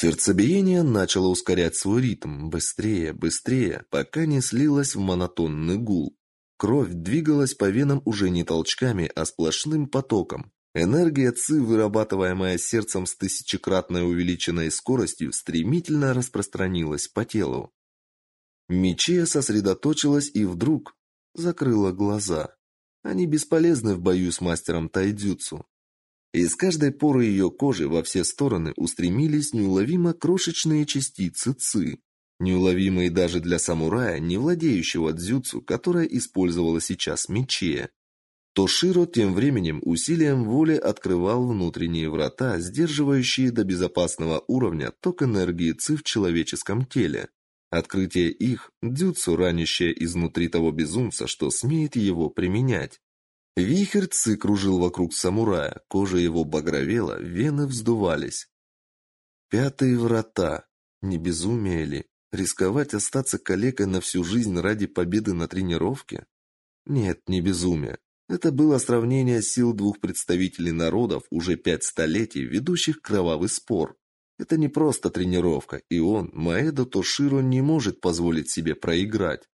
Сердцебиение начало ускорять свой ритм, быстрее, быстрее, пока не слилось в монотонный гул. Кровь двигалась по венам уже не толчками, а сплошным потоком. Энергия ЦИ, вырабатываемая сердцем с тысячекратной увеличенной скоростью, стремительно распространилась по телу. Мичия сосредоточилась и вдруг закрыла глаза. Они бесполезны в бою с мастером тайдзюцу. Из каждой поры ее кожи во все стороны устремились неуловимо крошечные частицы ци, неуловимые даже для самурая, не владеющего дзюцу, которое использовала сейчас Мичия. Тоширо тем временем усилием воли открывал внутренние врата, сдерживающие до безопасного уровня ток энергии ци в человеческом теле. Открытие их – дзюцу, ранящее изнутри того безумца, что смеет его применять. Вихрь ци кружил вокруг самурая, кожа его багровела, вены вздувались. Пятые врата. Не безумие ли? Рисковать остаться калекой на всю жизнь ради победы на тренировке? Нет, не безумие. Это было сравнение сил двух представителей народов, уже пять столетий, ведущих кровавый спор. Это не просто тренировка, и он, Маэдо Тоширо, не может позволить себе проиграть.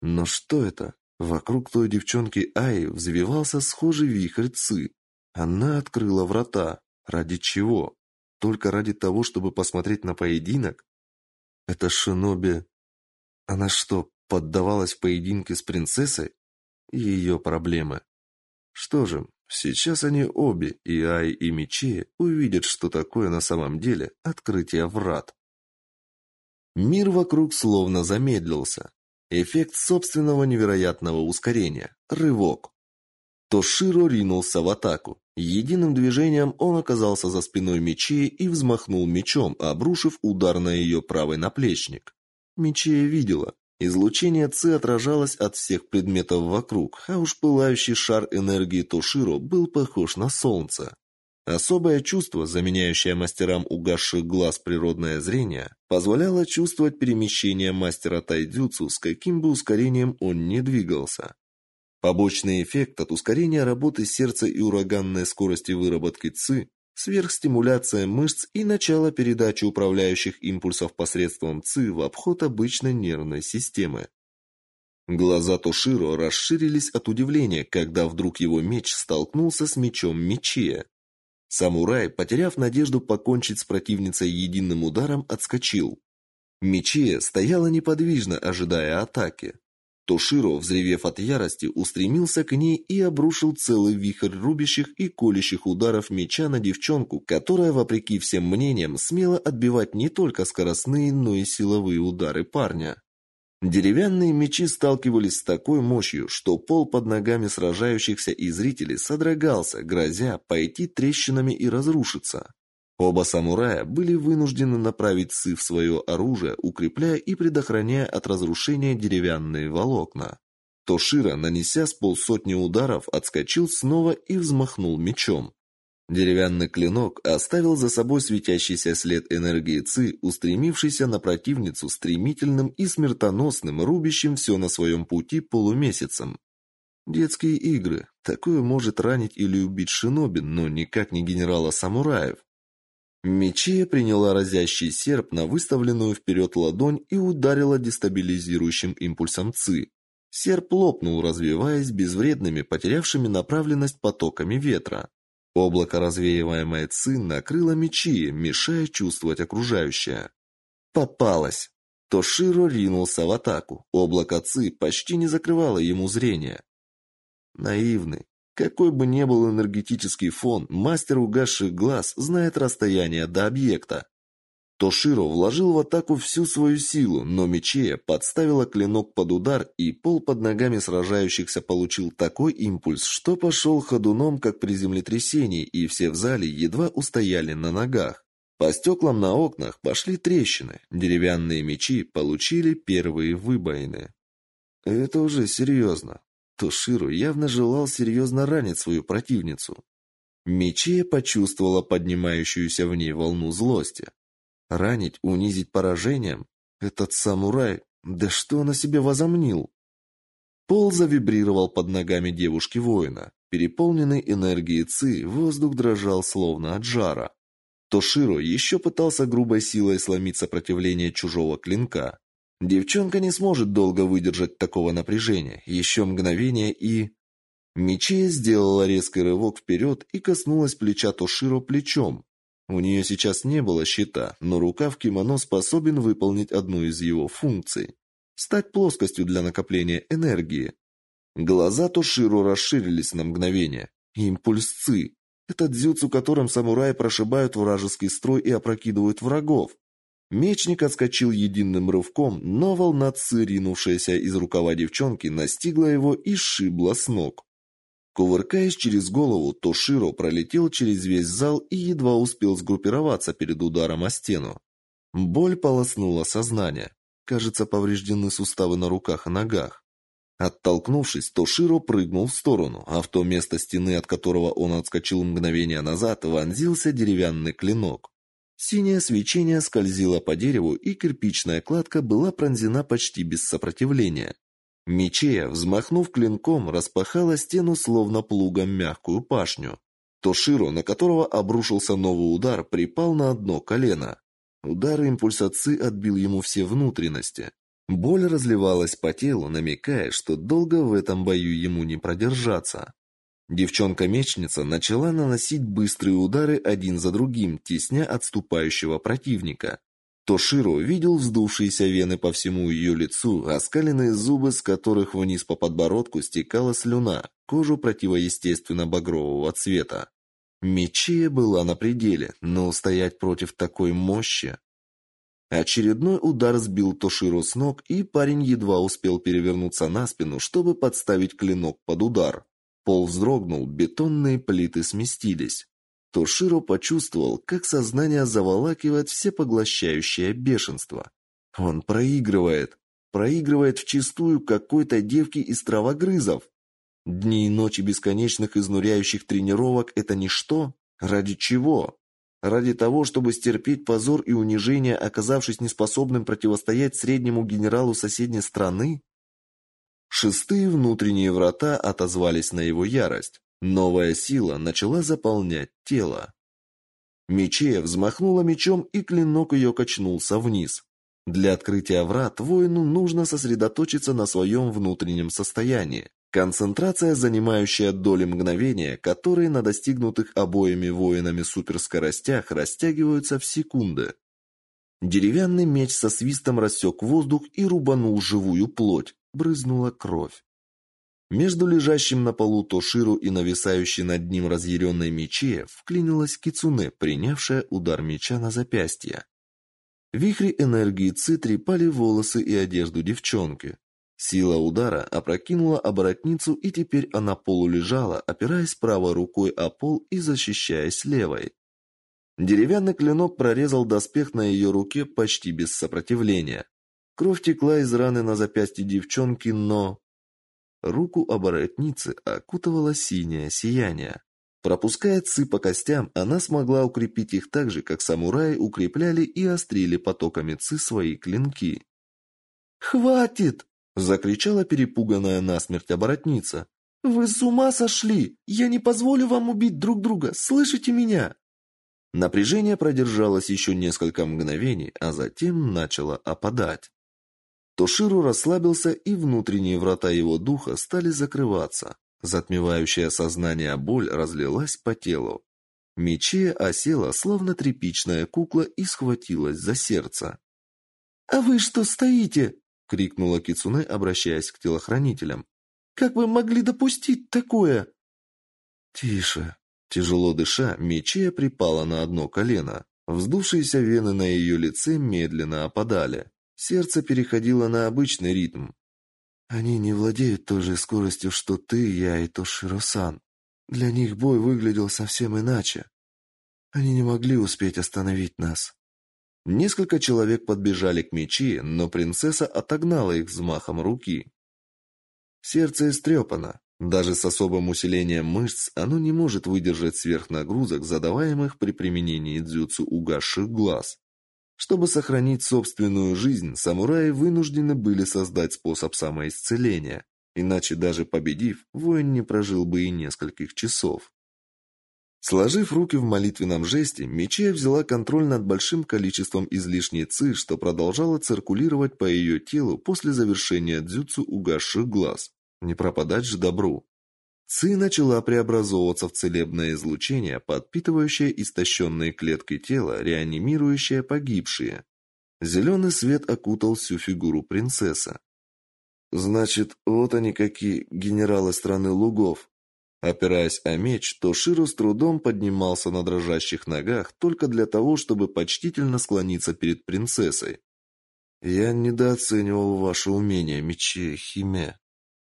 Но что это? Вокруг той девчонки Аи взвивался схожий вихрь ци. Она открыла врата. Ради чего? Только ради того, чтобы посмотреть на поединок? Это шиноби... Она что, поддавалась в поединке с принцессой? Ее проблемы. Что же, Сейчас они обе, и Ай, и Мечи, увидят, что такое на самом деле открытие врат. Мир вокруг словно замедлился. Эффект собственного невероятного ускорения. Рывок. Тоширо ринулся в атаку. Единым движением он оказался за спиной Мечи и взмахнул мечом, обрушив удар на ее правый наплечник. Мечея видела, Излучение Ци отражалось от всех предметов вокруг, а уж пылающий шар энергии Тоширо был похож на солнце. Особое чувство, заменяющее мастерам угасших глаз природное зрение, позволяло чувствовать перемещение мастера тайдзюцу, с каким бы ускорением он ни двигался. Побочный эффект от ускорения работы сердца и ураганной скорости выработки ЦИ сверхстимуляция мышц и начало передачи управляющих импульсов посредством ЦИ в обход обычной нервной системы. Глаза Тоширо расширились от удивления, когда вдруг его меч столкнулся с мечом Мечия. Самурай, потеряв надежду покончить с противницей единым ударом, отскочил. Мечия стояла неподвижно, ожидая атаки. Тоширо, взревев от ярости, устремился к ней и обрушил целый вихрь рубящих и колющих ударов меча на девчонку, которая, вопреки всем мнениям, смела отбивать не только скоростные, но и силовые удары парня. Деревянные мечи сталкивались с такой мощью, что пол под ногами сражающихся и зрителей содрогался, грозя пойти трещинами и разрушиться. Оба самурая были вынуждены направить сы в свое оружие, укрепляя и предохраняя от разрушения деревянные волокна. Тошира, нанеся с полсотни ударов, отскочил снова и взмахнул мечом. Деревянный клинок оставил за собой светящийся след энергии ци, устремившийся на противницу стремительным и смертоносным, рубящим все на своем пути полумесяцем. Детские игры. Такое может ранить или убить шиноби, но никак не генерала самураев. Мечея приняла разящий серп на выставленную вперед ладонь и ударила дестабилизирующим импульсом ци. Серп лопнул, развиваясь безвредными, потерявшими направленность потоками ветра. Облако, развеиваемое ци, накрыло мечи, мешая чувствовать окружающее. Попалась. Тоширо ринулся в атаку. Облако ци почти не закрывало ему зрение. Наивный, какой бы ни был энергетический фон, мастер угасших глаз знает расстояние до объекта. Тоширо вложил в атаку всю свою силу, но Мечея подставила клинок под удар, и пол под ногами сражающихся получил такой импульс, что пошел ходуном, как при землетрясении, и все в зале едва устояли на ногах. По стеклам на окнах пошли трещины, деревянные мечи получили первые выбоины. Это уже серьезно. Тоширу явно желал серьезно ранить свою противницу. Мечея почувствовала поднимающуюся в ней волну злости. Ранить, унизить поражением? Этот самурай, да что он о себе возомнил? Пол завибрировал под ногами девушки-воина. Переполненный энергией ци, воздух дрожал словно от жара. Тоширо еще пытался грубой силой сломить сопротивление чужого клинка. Девчонка не сможет долго выдержать такого напряжения. Еще мгновение и... Мичея сделала резкий рывок вперед и коснулась плеча Тоширо плечом. У нее сейчас не было щита, но рукав кимоно способен выполнить одну из его функций – стать плоскостью для накопления энергии. Глаза Тоширо расширились на мгновение. Импульс ци. Это дзюцу, которым самураи прошибают вражеский строй и опрокидывают врагов. Мечник отскочил единым рывком, но волна ци, ринувшаяся из рукава девчонки, настигла его и сшибла с ног. Кувыркаясь через голову, Тоширо пролетел через весь зал и едва успел сгруппироваться перед ударом о стену. Боль полоснула сознание. Кажется, повреждены суставы на руках и ногах. Оттолкнувшись, Тоширо прыгнул в сторону, а в то место стены, от которого он отскочил мгновение назад, вонзился деревянный клинок. Синее свечение скользило по дереву, и кирпичная кладка была пронзена почти без сопротивления. Мечея, взмахнув клинком, распахала стену словно плугом мягкую пашню. Тоширо, на которого обрушился новый удар, припал на одно колено. Удар импульса Ци отбил ему все внутренности. Боль разливалась по телу, намекая, что долго в этом бою ему не продержаться. Девчонка-мечница начала наносить быстрые удары один за другим, тесня отступающего противника. Тоширо видел вздувшиеся вены по всему ее лицу, оскаленные зубы, с которых вниз по подбородку стекала слюна, кожу противоестественно багрового цвета. Мечея была на пределе, но устоять против такой мощи... Очередной удар сбил Тоширо с ног, и парень едва успел перевернуться на спину, чтобы подставить клинок под удар. Пол вздрогнул, бетонные плиты сместились. Тоширо почувствовал, как сознание заволакивает всепоглощающее бешенство. Он проигрывает. Проигрывает вчистую какой-то девке из травогрызов. Дни и ночи бесконечных изнуряющих тренировок – это ничто? Ради чего? Ради того, чтобы стерпеть позор и унижение, оказавшись неспособным противостоять среднему генералу соседней страны? Шестые внутренние врата отозвались на его ярость. Новая сила начала заполнять тело. Мечея взмахнула мечом, и клинок ее качнулся вниз. Для открытия врат воину нужно сосредоточиться на своем внутреннем состоянии. Концентрация, занимающая доли мгновения, которые на достигнутых обоими воинами суперскоростях растягиваются в секунды. Деревянный меч со свистом рассек воздух и рубанул живую плоть. Брызнула кровь. Между лежащим на полу Тоширу и нависающей над ним разъяренной мече вклинилась Кицуне, принявшая удар меча на запястье. Вихри энергии Ци трепали волосы и одежду девчонки. Сила удара опрокинула оборотницу, и теперь она полулежала, опираясь правой рукой о пол и защищаясь левой. Деревянный клинок прорезал доспех на ее руке почти без сопротивления. Кровь текла из раны на запястье девчонки, но Руку оборотницы окутывало синее сияние. Пропуская ци по костям, она смогла укрепить их так же, как самураи укрепляли и острили потоками ци свои клинки. «Хватит!» – закричала перепуганная насмерть оборотница. «Вы с ума сошли! Я не позволю вам убить друг друга! Слышите меня?» Напряжение продержалось еще несколько мгновений, а затем начало опадать. Тоширу расслабился, и внутренние врата его духа стали закрываться. Затмевающая сознание боль разлилась по телу. Мечея осела, словно тряпичная кукла, и схватилась за сердце. «А вы что стоите?» — крикнула Кицуне, обращаясь к телохранителям. «Как вы могли допустить такое?» «Тише!» Тяжело дыша, Мечея припала на одно колено. Вздувшиеся вены на ее лице медленно опадали. Сердце переходило на обычный ритм. Они не владеют той же скоростью, что ты, я и Тоширо-сан. Для них бой выглядел совсем иначе. Они не могли успеть остановить нас. Несколько человек подбежали к мечи, но принцесса отогнала их взмахом руки. Сердце истрепано. Даже с особым усилением мышц оно не может выдержать сверхнагрузок, задаваемых при применении дзюцу угасших глаз. Чтобы сохранить собственную жизнь, самураи вынуждены были создать способ самоисцеления, иначе даже победив, воин не прожил бы и нескольких часов. Сложив руки в молитвенном жесте, Мичия взяла контроль над большим количеством излишней ци, что продолжало циркулировать по ее телу после завершения дзюцу угасших глаз. Не пропадать же добру. Ци начала преобразовываться в целебное излучение, подпитывающее истощенные клетки тела, реанимирующее погибшие. Зеленый свет окутал всю фигуру принцессы. Значит, вот они какие генералы страны лугов, Опираясь о меч, Тоширо с трудом поднимался на дрожащих ногах только для того, чтобы почтительно склониться перед принцессой. «Я недооценивал ваше умение, мече Химе.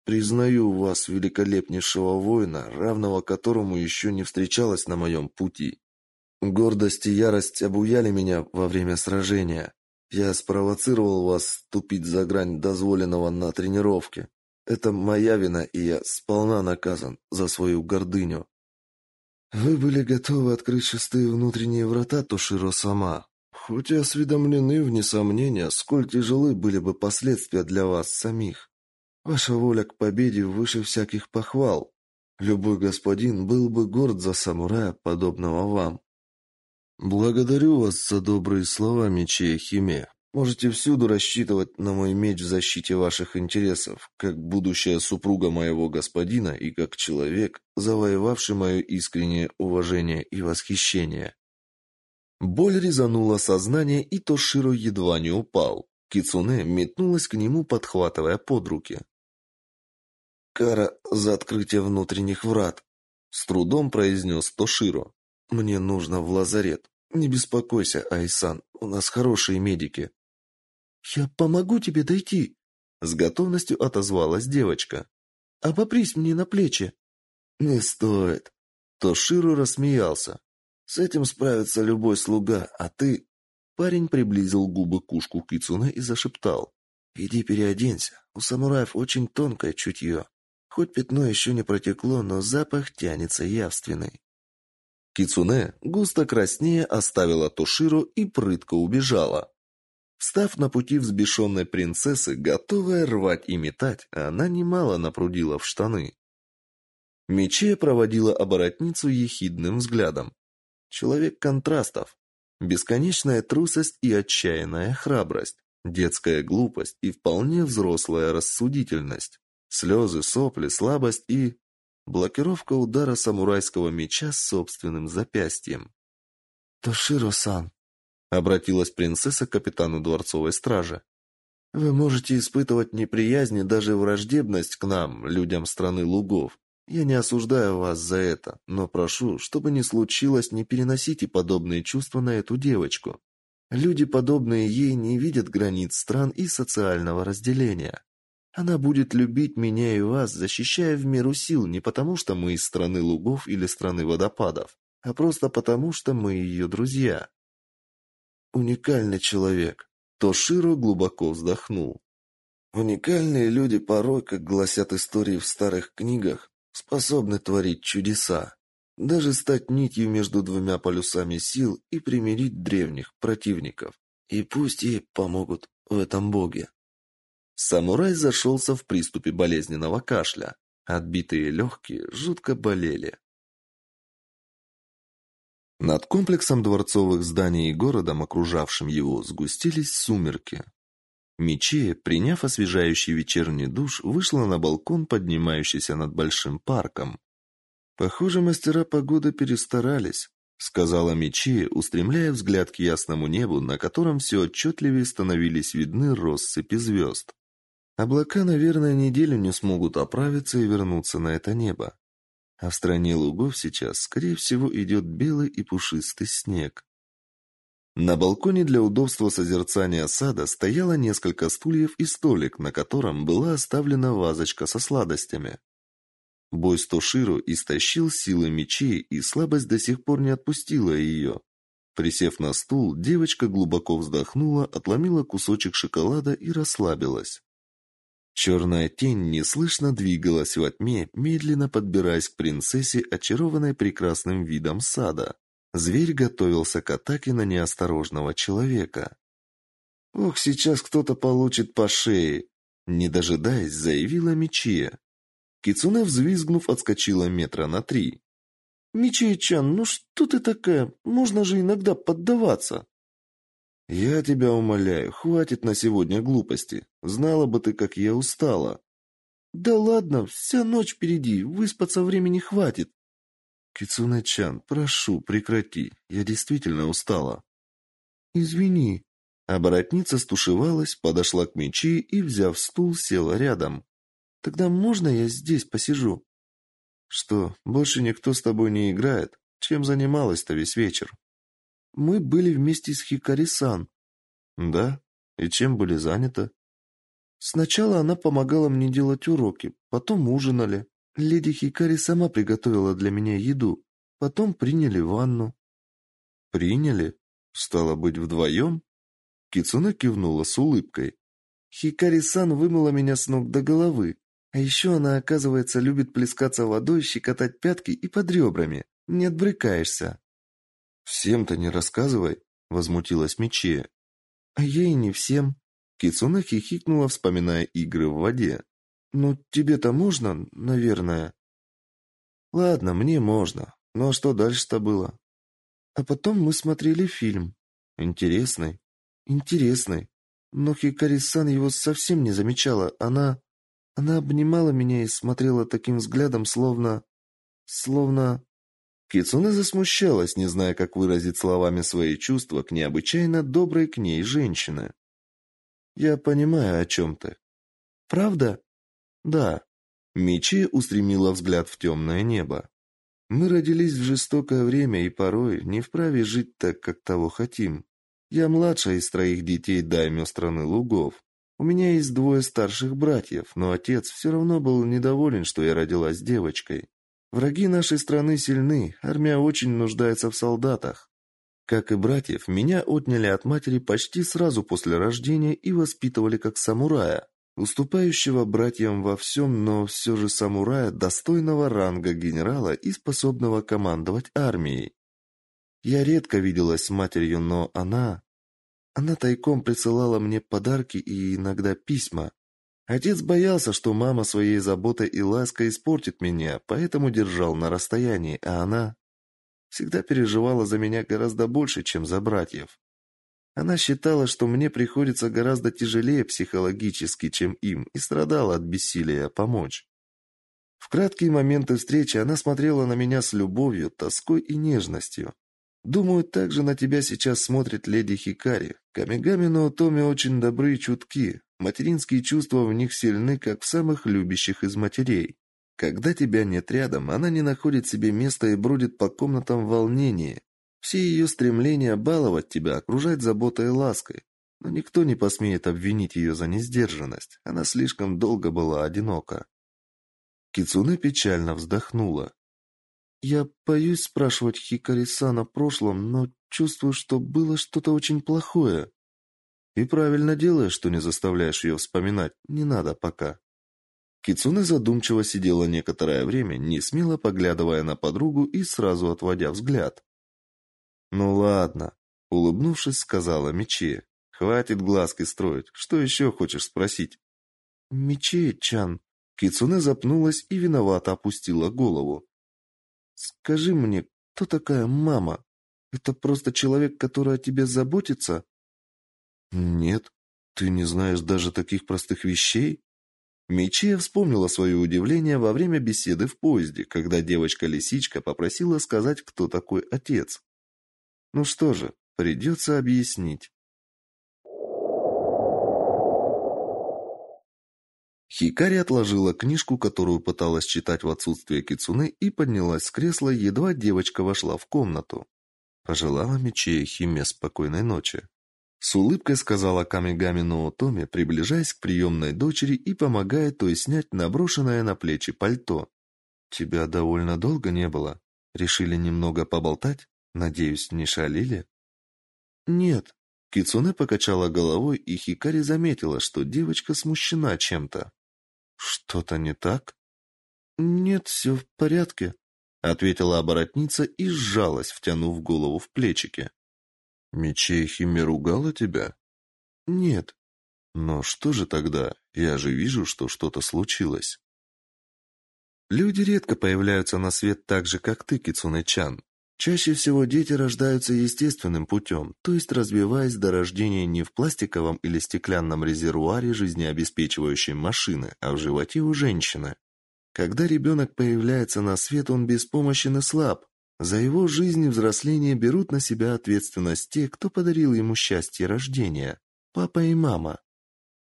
Признаю вас великолепнейшего воина, равного которому еще не встречалось на моем пути. Гордость и ярость обуяли меня во время сражения. Я спровоцировал вас ступить за грань дозволенного на тренировке. Это моя вина, и я сполна наказан за свою гордыню. Вы были готовы открыть шестые внутренние врата Тоширо сама. Хоть и осведомлены, вне сомнения, сколь тяжелы были бы последствия для вас самих. Ваша воля к победе выше всяких похвал. Любой господин был бы горд за самурая, подобного вам. Благодарю вас за добрые слова, Мечея Химе. Можете всюду рассчитывать на мой меч в защите ваших интересов, как будущая супруга моего господина и как человек, завоевавший мое искреннее уважение и восхищение. Боль резанула сознание, и Тоширо едва не упал. Кицуне метнулась к нему, подхватывая под руки. «Кара за открытие внутренних врат», — с трудом произнес Тоширо. «Мне нужно в лазарет. Не беспокойся, Айсан, у нас хорошие медики». «Я помогу тебе дойти», — с готовностью отозвалась девочка. «Обопрись мне на плечи». «Не стоит». Тоширу рассмеялся. «С этим справится любой слуга, а ты...» Парень приблизил губы к ушку Кицуне и зашептал. «Иди переоденься. У самураев очень тонкое чутье. Хоть пятно еще не протекло, но запах тянется явственный». Кицуне, густо краснее, оставила Тоширу и прытко убежала. Встав на пути взбешенной принцессы, готовая рвать и метать, она немало напрудила в штаны. Мечея проводила оборотницу ехидным взглядом. Человек контрастов. Бесконечная трусость и отчаянная храбрость. Детская глупость и вполне взрослая рассудительность. Слезы, сопли, слабость и... Блокировка удара самурайского меча с собственным запястьем. «Тоширо-сан», Обратилась принцесса к капитану дворцовой стражи. Вы можете испытывать неприязнь и даже враждебность к нам, людям страны лугов. Я не осуждаю вас за это, но прошу, чтобы не случилось, не переносите подобные чувства на эту девочку. Люди, подобные ей, не видят границ стран и социального разделения. Она будет любить меня и вас, защищая в меру сил, не потому что мы из страны лугов или страны водопадов, а просто потому что мы ее друзья уникальный человек. Тоширо глубоко вздохнул. Уникальные люди порой, как гласят истории в старых книгах, способны творить чудеса, даже стать нитью между двумя полюсами сил и примирить древних противников. И пусть ей помогут в этом боги. Самурай зашелся в приступе болезненного кашля. Отбитые легкие жутко болели. Над комплексом дворцовых зданий и городом, окружавшим его, сгустились сумерки. Мичея, приняв освежающий вечерний душ, вышла на балкон, поднимающийся над большим парком. «Похоже, мастера погоды перестарались», — сказала Мичея, устремляя взгляд к ясному небу, на котором все отчетливее становились видны россыпи звезд. «Облака, наверное, неделю не смогут оправиться и вернуться на это небо а в стране лугов сейчас, скорее всего, идет белый и пушистый снег. На балконе для удобства созерцания сада стояло несколько стульев и столик, на котором была оставлена вазочка со сладостями. Бой с Тоширо истощил силы мечей, и слабость до сих пор не отпустила ее. Присев на стул, девочка глубоко вздохнула, отломила кусочек шоколада и расслабилась. Черная тень неслышно двигалась во тьме, медленно подбираясь к принцессе, очарованной прекрасным видом сада. Зверь готовился к атаке на неосторожного человека. «Ох, сейчас кто-то получит по шее!» Не дожидаясь, заявила Мичия. Кицуне, взвизгнув, отскочила метра на три. Мичей-чан, ну что ты такая? Можно же иногда поддаваться. Я тебя умоляю, хватит на сегодня глупости. Знала бы ты, как я устала. Да ладно, вся ночь впереди, выспаться времени хватит. Кицунэ-чан, прошу, прекрати. Я действительно устала. Извини. Оборотница стушевалась, подошла к мечи и, взяв стул, села рядом. Тогда можно я здесь посижу? Что, больше никто с тобой не играет? Чем занималась-то весь вечер? Мы были вместе с Хикари-сан. Да? И чем были заняты? Сначала она помогала мне делать уроки, потом ужинали. Леди Хикари сама приготовила для меня еду. Потом приняли ванну. Приняли? Стало быть, вдвоем?» Кицуна кивнула с улыбкой. Хикари-сан вымыла меня с ног до головы. А еще она, оказывается, любит плескаться водой, щекотать пятки и под ребрами. Не отбрыкаешься. «Всем-то не рассказывай», — возмутилась Мичия. «А и не всем». Кицуна хихикнула, вспоминая игры в воде. «Ну, тебе-то можно, наверное». «Ладно, мне можно. Ну а что дальше-то было?» «А потом мы смотрели фильм». «Интересный?» «Интересный. Но Хикари-сан его совсем не замечала. Она... Она обнимала меня и смотрела таким взглядом, словно... Словно... Кицуне засмущалась, не зная, как выразить словами свои чувства к необычайно доброй к ней женщине. «Я понимаю, о чем ты». «Правда?» «Да». Мичи устремила взгляд в темное небо. «Мы родились в жестокое время и порой не вправе жить так, как того хотим. Я младшая из троих детей даймё страны лугов. У меня есть двое старших братьев, но отец все равно был недоволен, что я родилась девочкой. Враги нашей страны сильны, армия очень нуждается в солдатах. Как и братьев, меня отняли от матери почти сразу после рождения и воспитывали как самурая, уступающего братьям во всем, но все же самурая, достойного ранга генерала и способного командовать армией. Я редко виделась с матерью, но она... Она тайком присылала мне подарки и иногда письма. Отец боялся, что мама своей заботой и лаской испортит меня, поэтому держал на расстоянии, а она всегда переживала за меня гораздо больше, чем за братьев. Она считала, что мне приходится гораздо тяжелее психологически, чем им, и страдала от бессилия помочь. В краткие моменты встречи она смотрела на меня с любовью, тоской и нежностью. Думаю, так же на тебя сейчас смотрит леди Хикари. Камигами но Томи очень добры и чутки, Материнские чувства в них сильны, как в самых любящих из матерей. Когда тебя нет рядом, она не находит себе места и бродит по комнатам в волнении. Все ее стремления баловать тебя, окружать заботой и лаской. Но никто не посмеет обвинить ее за несдержанность. Она слишком долго была одинока. Кицуне печально вздохнула. Я боюсь спрашивать Хикари-сан о прошлом, но чувствую, что было что-то очень плохое. И правильно делаешь, что не заставляешь ее вспоминать. Не надо пока. Кицуне задумчиво сидела некоторое время, не смело поглядывая на подругу и сразу отводя взгляд. Ну ладно, улыбнувшись, сказала Мичи. Хватит глазки строить. Что еще хочешь спросить? Мичи-чан. Кицуне запнулась и виновато опустила голову. Скажи мне, кто такая мама? Это просто человек, который о тебе заботится? Нет, ты не знаешь даже таких простых вещей? Мичия вспомнила свое удивление во время беседы в поезде, когда девочка-лисичка попросила сказать, кто такой отец. Ну что же, придется объяснить. Хикари отложила книжку, которую пыталась читать в отсутствие Кицуны, и поднялась с кресла, едва девочка вошла в комнату. Пожелала Мичия Химе спокойной ночи. С улыбкой сказала Камигами Ноотоми, приближаясь к приемной дочери и помогая той снять наброшенное на плечи пальто. «Тебя довольно долго не было. Решили немного поболтать? Надеюсь, не шалили?» «Нет». Кицуне покачала головой, и Хикари заметила, что девочка смущена чем-то. «Что-то не так?» «Нет, все в порядке», — ответила оборотница и сжалась, втянув голову в плечики. Мечей Химе ругала тебя? Нет. Но что же тогда? Я же вижу, что что-то случилось. Люди редко появляются на свет так же, как ты, Кицунэ-чан. Чаще всего дети рождаются естественным путем, то есть развиваясь до рождения не в пластиковом или стеклянном резервуаре жизнеобеспечивающей машины, а в животе у женщины. Когда ребенок появляется на свет, он беспомощен и слаб. За его жизнь и взросление берут на себя ответственность те, кто подарил ему счастье рождения – папа и мама.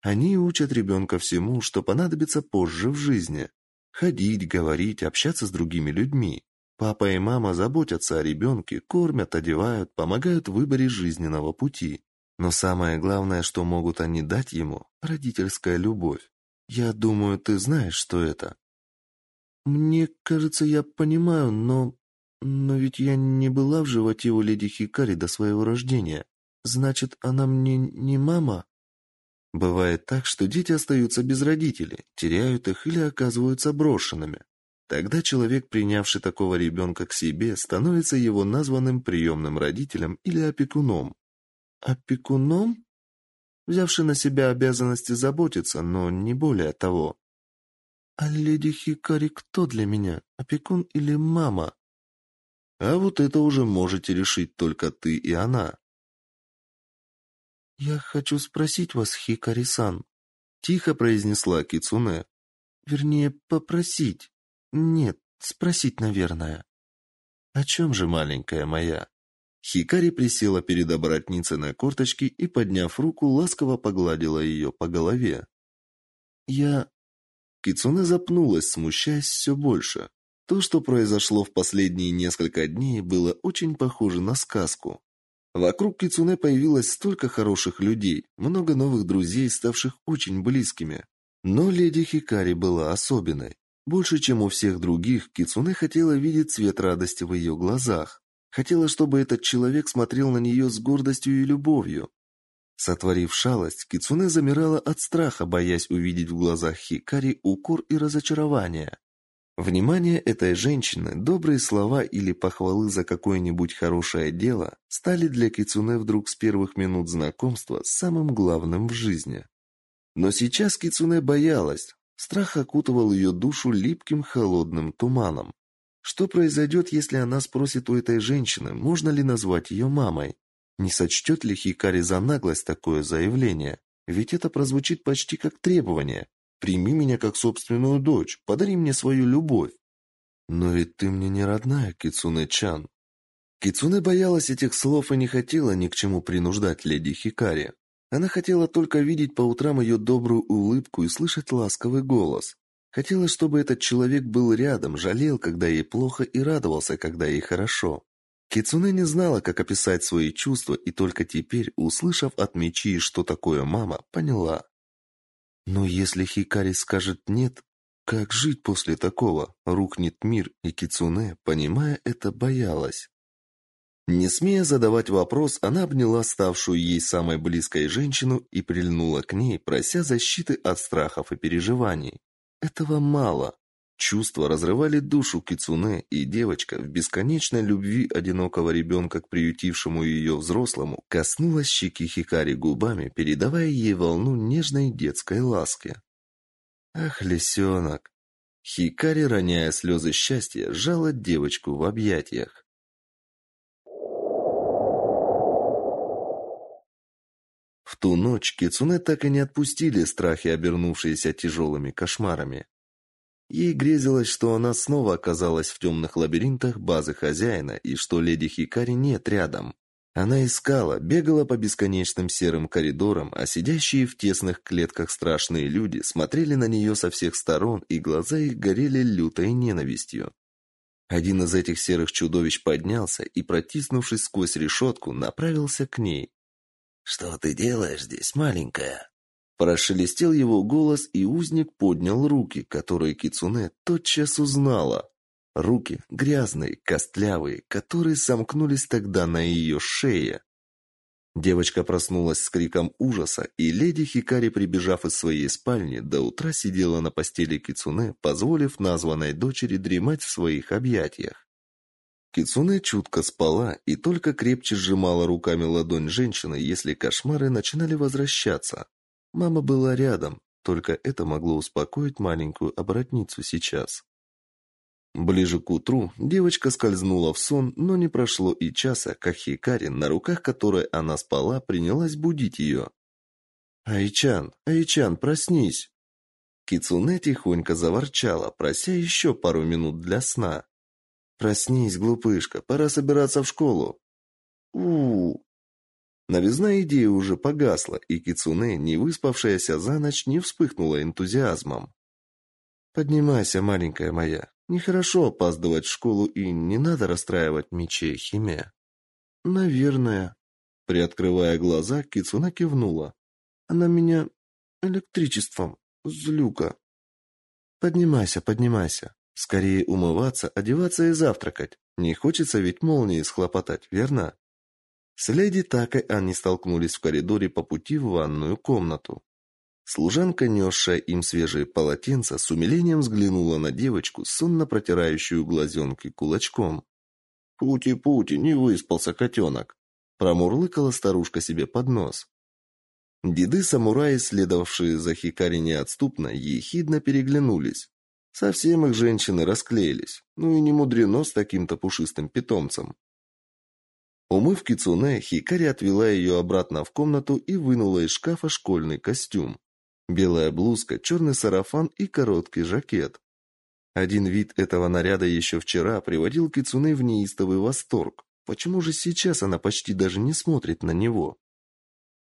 Они учат ребенка всему, что понадобится позже в жизни. Ходить, говорить, общаться с другими людьми. Папа и мама заботятся о ребенке, кормят, одевают, помогают в выборе жизненного пути. Но самое главное, что могут они дать ему – родительская любовь. Я думаю, ты знаешь, что это. Мне кажется, я понимаю, но... Но ведь я не была в животе у леди Хикари до своего рождения. Значит, она мне не мама? Бывает так, что дети остаются без родителей, теряют их или оказываются брошенными. Тогда человек, принявший такого ребенка к себе, становится его названным приемным родителем или опекуном. Опекуном? Взявший на себя обязанности заботиться, но не более того. А леди Хикари кто для меня, опекун или мама? А вот это уже можете решить только ты и она. Я хочу спросить вас, Хикари-сан, тихо произнесла Кицуне. Вернее, попросить. Нет, спросить, наверное. О чем же, маленькая моя? Хикари присела перед оборотницей на корточки и, подняв руку, ласково погладила ее по голове. Я Кицуне запнулась, смущаясь все больше. То, что произошло в последние несколько дней, было очень похоже на сказку. Вокруг Кицуне появилось столько хороших людей, много новых друзей, ставших очень близкими. Но леди Хикари была особенной. Больше, чем у всех других, Кицуне хотела видеть цвет радости в ее глазах. Хотела, чтобы этот человек смотрел на нее с гордостью и любовью. Сотворив шалость, Кицуне замирала от страха, боясь увидеть в глазах Хикари укор и разочарование. Внимание этой женщины, добрые слова или похвалы за какое-нибудь хорошее дело стали для Кицуне вдруг с первых минут знакомства самым главным в жизни. Но сейчас Кицуне боялась, Страх окутывал ее душу липким холодным туманом. Что произойдет, если она спросит у этой женщины, можно ли назвать ее мамой? Не сочтет ли Хикари за наглость такое заявление? Ведь это прозвучит почти как требование. «Прими меня как собственную дочь, подари мне свою любовь». «Но ведь ты мне не родная, Кицуне-чан». Кицуне боялась этих слов и не хотела ни к чему принуждать леди Хикари. Она хотела только видеть по утрам ее добрую улыбку и слышать ласковый голос. Хотела, чтобы этот человек был рядом, жалел, когда ей плохо, и радовался, когда ей хорошо. Кицуне не знала, как описать свои чувства, и только теперь, услышав от Мичи, что такое мама, поняла. Но если Хикари скажет «нет», как жить после такого? Рухнет мир, и Кицуне, понимая это, боялась. Не смея задавать вопрос, она обняла ставшую ей самой близкой женщину и прильнула к ней, прося защиты от страхов и переживаний. Этого мало. Чувства разрывали душу Кицуне, и девочка в бесконечной любви одинокого ребенка к приютившему ее взрослому коснулась щеки Хикари губами, передавая ей волну нежной детской ласки. Ах, лисенок! Хикари, роняя слезы счастья, сжала девочку в объятиях. В ту ночь Кицуне так и не отпустили страхи, обернувшиеся тяжелыми кошмарами. Ей грезилось, что она снова оказалась в темных лабиринтах базы хозяина и что леди Хикари нет рядом. Она искала, бегала по бесконечным серым коридорам, а сидящие в тесных клетках страшные люди смотрели на нее со всех сторон, и глаза их горели лютой ненавистью. Один из этих серых чудовищ поднялся и, протиснувшись сквозь решетку, направился к ней. «Что ты делаешь здесь, маленькая?» Прошелестел его голос, и узник поднял руки, которые Кицуне тотчас узнала. Руки грязные, костлявые, которые сомкнулись тогда на ее шее. Девочка проснулась с криком ужаса, и леди Хикари, прибежав из своей спальни, до утра сидела на постели Кицуне, позволив названной дочери дремать в своих объятиях. Кицуне чутко спала и только крепче сжимала руками ладонь женщины, если кошмары начинали возвращаться. Мама была рядом, только это могло успокоить маленькую оборотницу сейчас. Ближе к утру девочка скользнула в сон, но не прошло и часа, как Хикари, на руках которой она спала, принялась будить ее. «Айчан, Айчан, проснись!» Кицуне тихонько заворчала, прося еще пару минут для сна. «Проснись, глупышка, пора собираться в школу!» у, -у, -у. Новизна идеи уже погасла, и Кицуне, не выспавшаяся за ночь, не вспыхнула энтузиазмом. «Поднимайся, маленькая моя. Нехорошо опаздывать в школу, и не надо расстраивать мечей Химе». «Наверное». Приоткрывая глаза, Кицуна кивнула. «Она меня электричеством, злюка». «Поднимайся, поднимайся. Скорее умываться, одеваться и завтракать. Не хочется ведь молнии схлопотать, верно?» С леди Такой они столкнулись в коридоре по пути в ванную комнату. Служанка, несшая им свежие полотенца, с умилением взглянула на девочку, сонно протирающую глазенки кулачком. «Пути-пути, не выспался котенок!» Промурлыкала старушка себе под нос. Деды-самураи, следовавшие за Хикари неотступно, ехидно переглянулись. Совсем их женщины расклеились. Ну и не мудрено с таким-то пушистым питомцем. Умыв кицуне, Хикари отвела ее обратно в комнату и вынула из шкафа школьный костюм. Белая блузка, черный сарафан и короткий жакет. Один вид этого наряда еще вчера приводил Кицуне в неистовый восторг. Почему же сейчас она почти даже не смотрит на него?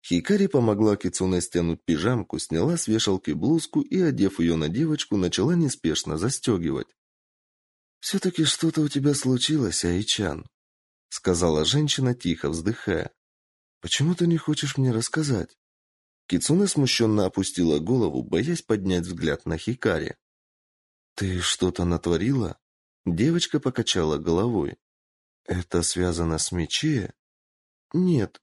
Хикари помогла Кицуне стянуть пижамку, сняла с вешалки блузку и, одев ее на девочку, начала неспешно застегивать. «Все-таки что-то у тебя случилось, Айчан», сказала женщина, тихо вздыхая. Почему ты не хочешь мне рассказать? Кицуне смущенно опустила голову, боясь поднять взгляд на Хикари. Ты что-то натворила? Девочка покачала головой. Это связано с Мичи? Нет.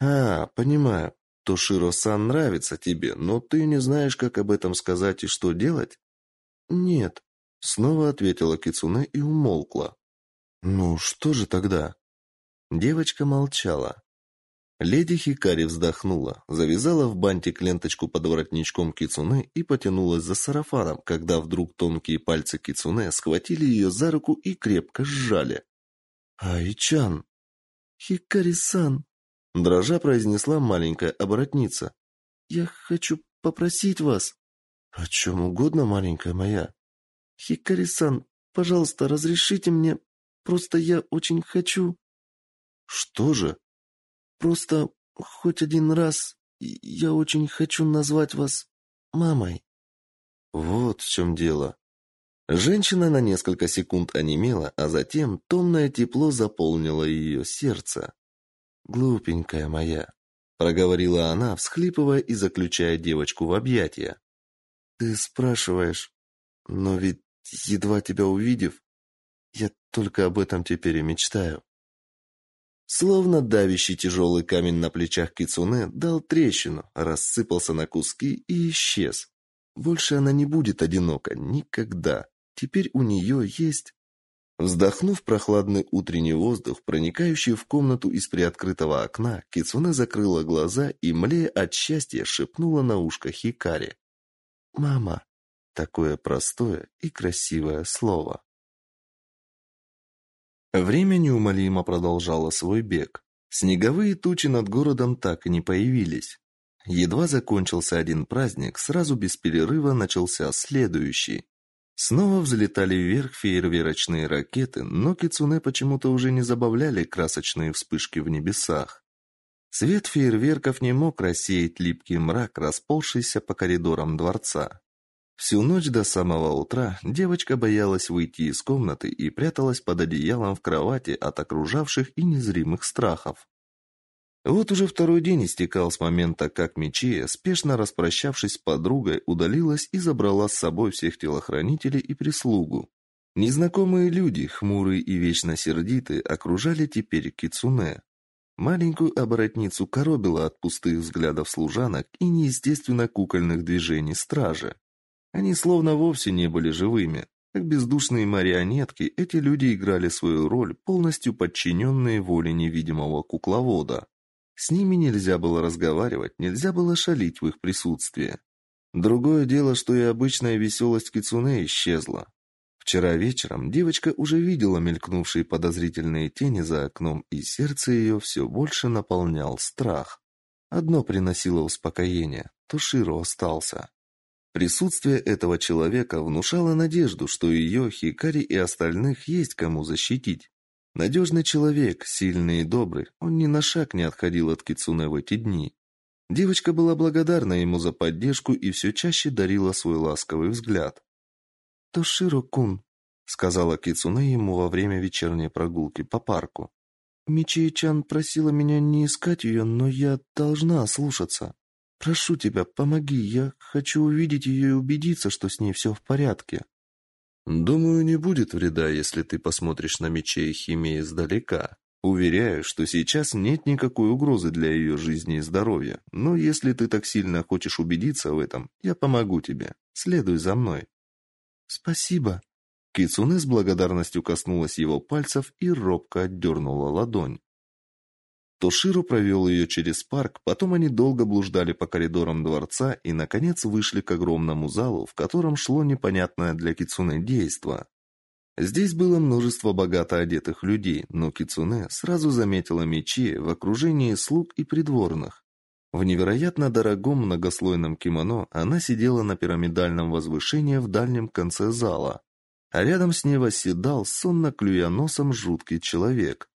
А, понимаю. Тоширо-сан нравится тебе, но ты не знаешь, как об этом сказать и что делать? Нет, снова ответила Кицуне и умолкла. Ну, что же тогда? Девочка молчала. Леди Хикари вздохнула, завязала в бантик ленточку под воротничком кицуне и потянулась за сарафаном, когда вдруг тонкие пальцы кицуне схватили ее за руку и крепко сжали. «Ай-чан!» «Хикари-сан!» дрожа произнесла маленькая оборотница. «Я хочу попросить вас...» «О чем угодно, маленькая моя». «Хикари-сан, пожалуйста, разрешите мне Просто я очень хочу...» «Что же?» «Просто хоть один раз я очень хочу назвать вас мамой». «Вот в чем дело». Женщина на несколько секунд онемела, а затем томное тепло заполнило ее сердце. «Глупенькая моя», — проговорила она, всхлипывая и заключая девочку в объятия. «Ты спрашиваешь, но ведь, едва тебя увидев, я только об этом теперь и мечтаю. Словно давящий тяжелый камень на плечах Кицуне дал трещину, рассыпался на куски и исчез. Больше она не будет одинока никогда. Теперь у нее есть... Вздохнув прохладный утренний воздух, проникающий в комнату из приоткрытого окна, Кицуне закрыла глаза и, млея от счастья, шепнула на ушко Хикари. «Мама!» Такое простое и красивое слово. Время неумолимо продолжало свой бег. Снеговые тучи над городом так и не появились. Едва закончился один праздник, сразу без перерыва начался следующий. Снова взлетали вверх фейерверочные ракеты, но кицуне почему-то уже не забавляли красочные вспышки в небесах. Свет фейерверков не мог рассеять липкий мрак, расползшийся по коридорам дворца. Всю ночь до самого утра девочка боялась выйти из комнаты и пряталась под одеялом в кровати от окружавших и незримых страхов. Вот уже второй день истекал с момента, как Мичия, спешно распрощавшись с подругой, удалилась и забрала с собой всех телохранителей и прислугу. Незнакомые люди, хмурые и вечно сердитые, окружали теперь кицуне. Маленькую оборотницу коробило от пустых взглядов служанок и неестественно кукольных движений стражи. Они словно вовсе не были живыми. Как бездушные марионетки, эти люди играли свою роль, полностью подчиненные воле невидимого кукловода. С ними нельзя было разговаривать, нельзя было шалить в их присутствии. Другое дело, что и обычная веселость кицунэ исчезла. Вчера вечером девочка уже видела мелькнувшие подозрительные тени за окном, и сердце ее все больше наполнял страх. Одно приносило успокоение – Туширо остался. Присутствие этого человека внушало надежду, что ее, Хикари и остальных есть кому защитить. Надежный человек, сильный и добрый, он ни на шаг не отходил от Кицуне в эти дни. Девочка была благодарна ему за поддержку и все чаще дарила свой ласковый взгляд. «Тоширо-кун», — сказала Кицуне ему во время вечерней прогулки по парку. «Мичи-чан просила меня не искать ее, но я должна слушаться. Прошу тебя, помоги, я хочу увидеть ее и убедиться, что с ней все в порядке». «Думаю, не будет вреда, если ты посмотришь на мечей химии издалека. Уверяю, что сейчас нет никакой угрозы для ее жизни и здоровья, но если ты так сильно хочешь убедиться в этом, я помогу тебе. Следуй за мной». «Спасибо». Кицуне с благодарностью коснулась его пальцев и робко отдернула ладонь. Тоширо провел ее через парк, потом они долго блуждали по коридорам дворца и, наконец, вышли к огромному залу, в котором шло непонятное для Кицуне действо. Здесь было множество богато одетых людей, но Кицуне сразу заметила мечи в окружении слуг и придворных. В невероятно дорогом многослойном кимоно она сидела на пирамидальном возвышении в дальнем конце зала, а рядом с ней восседал, сонно клюя носом, жуткий человек.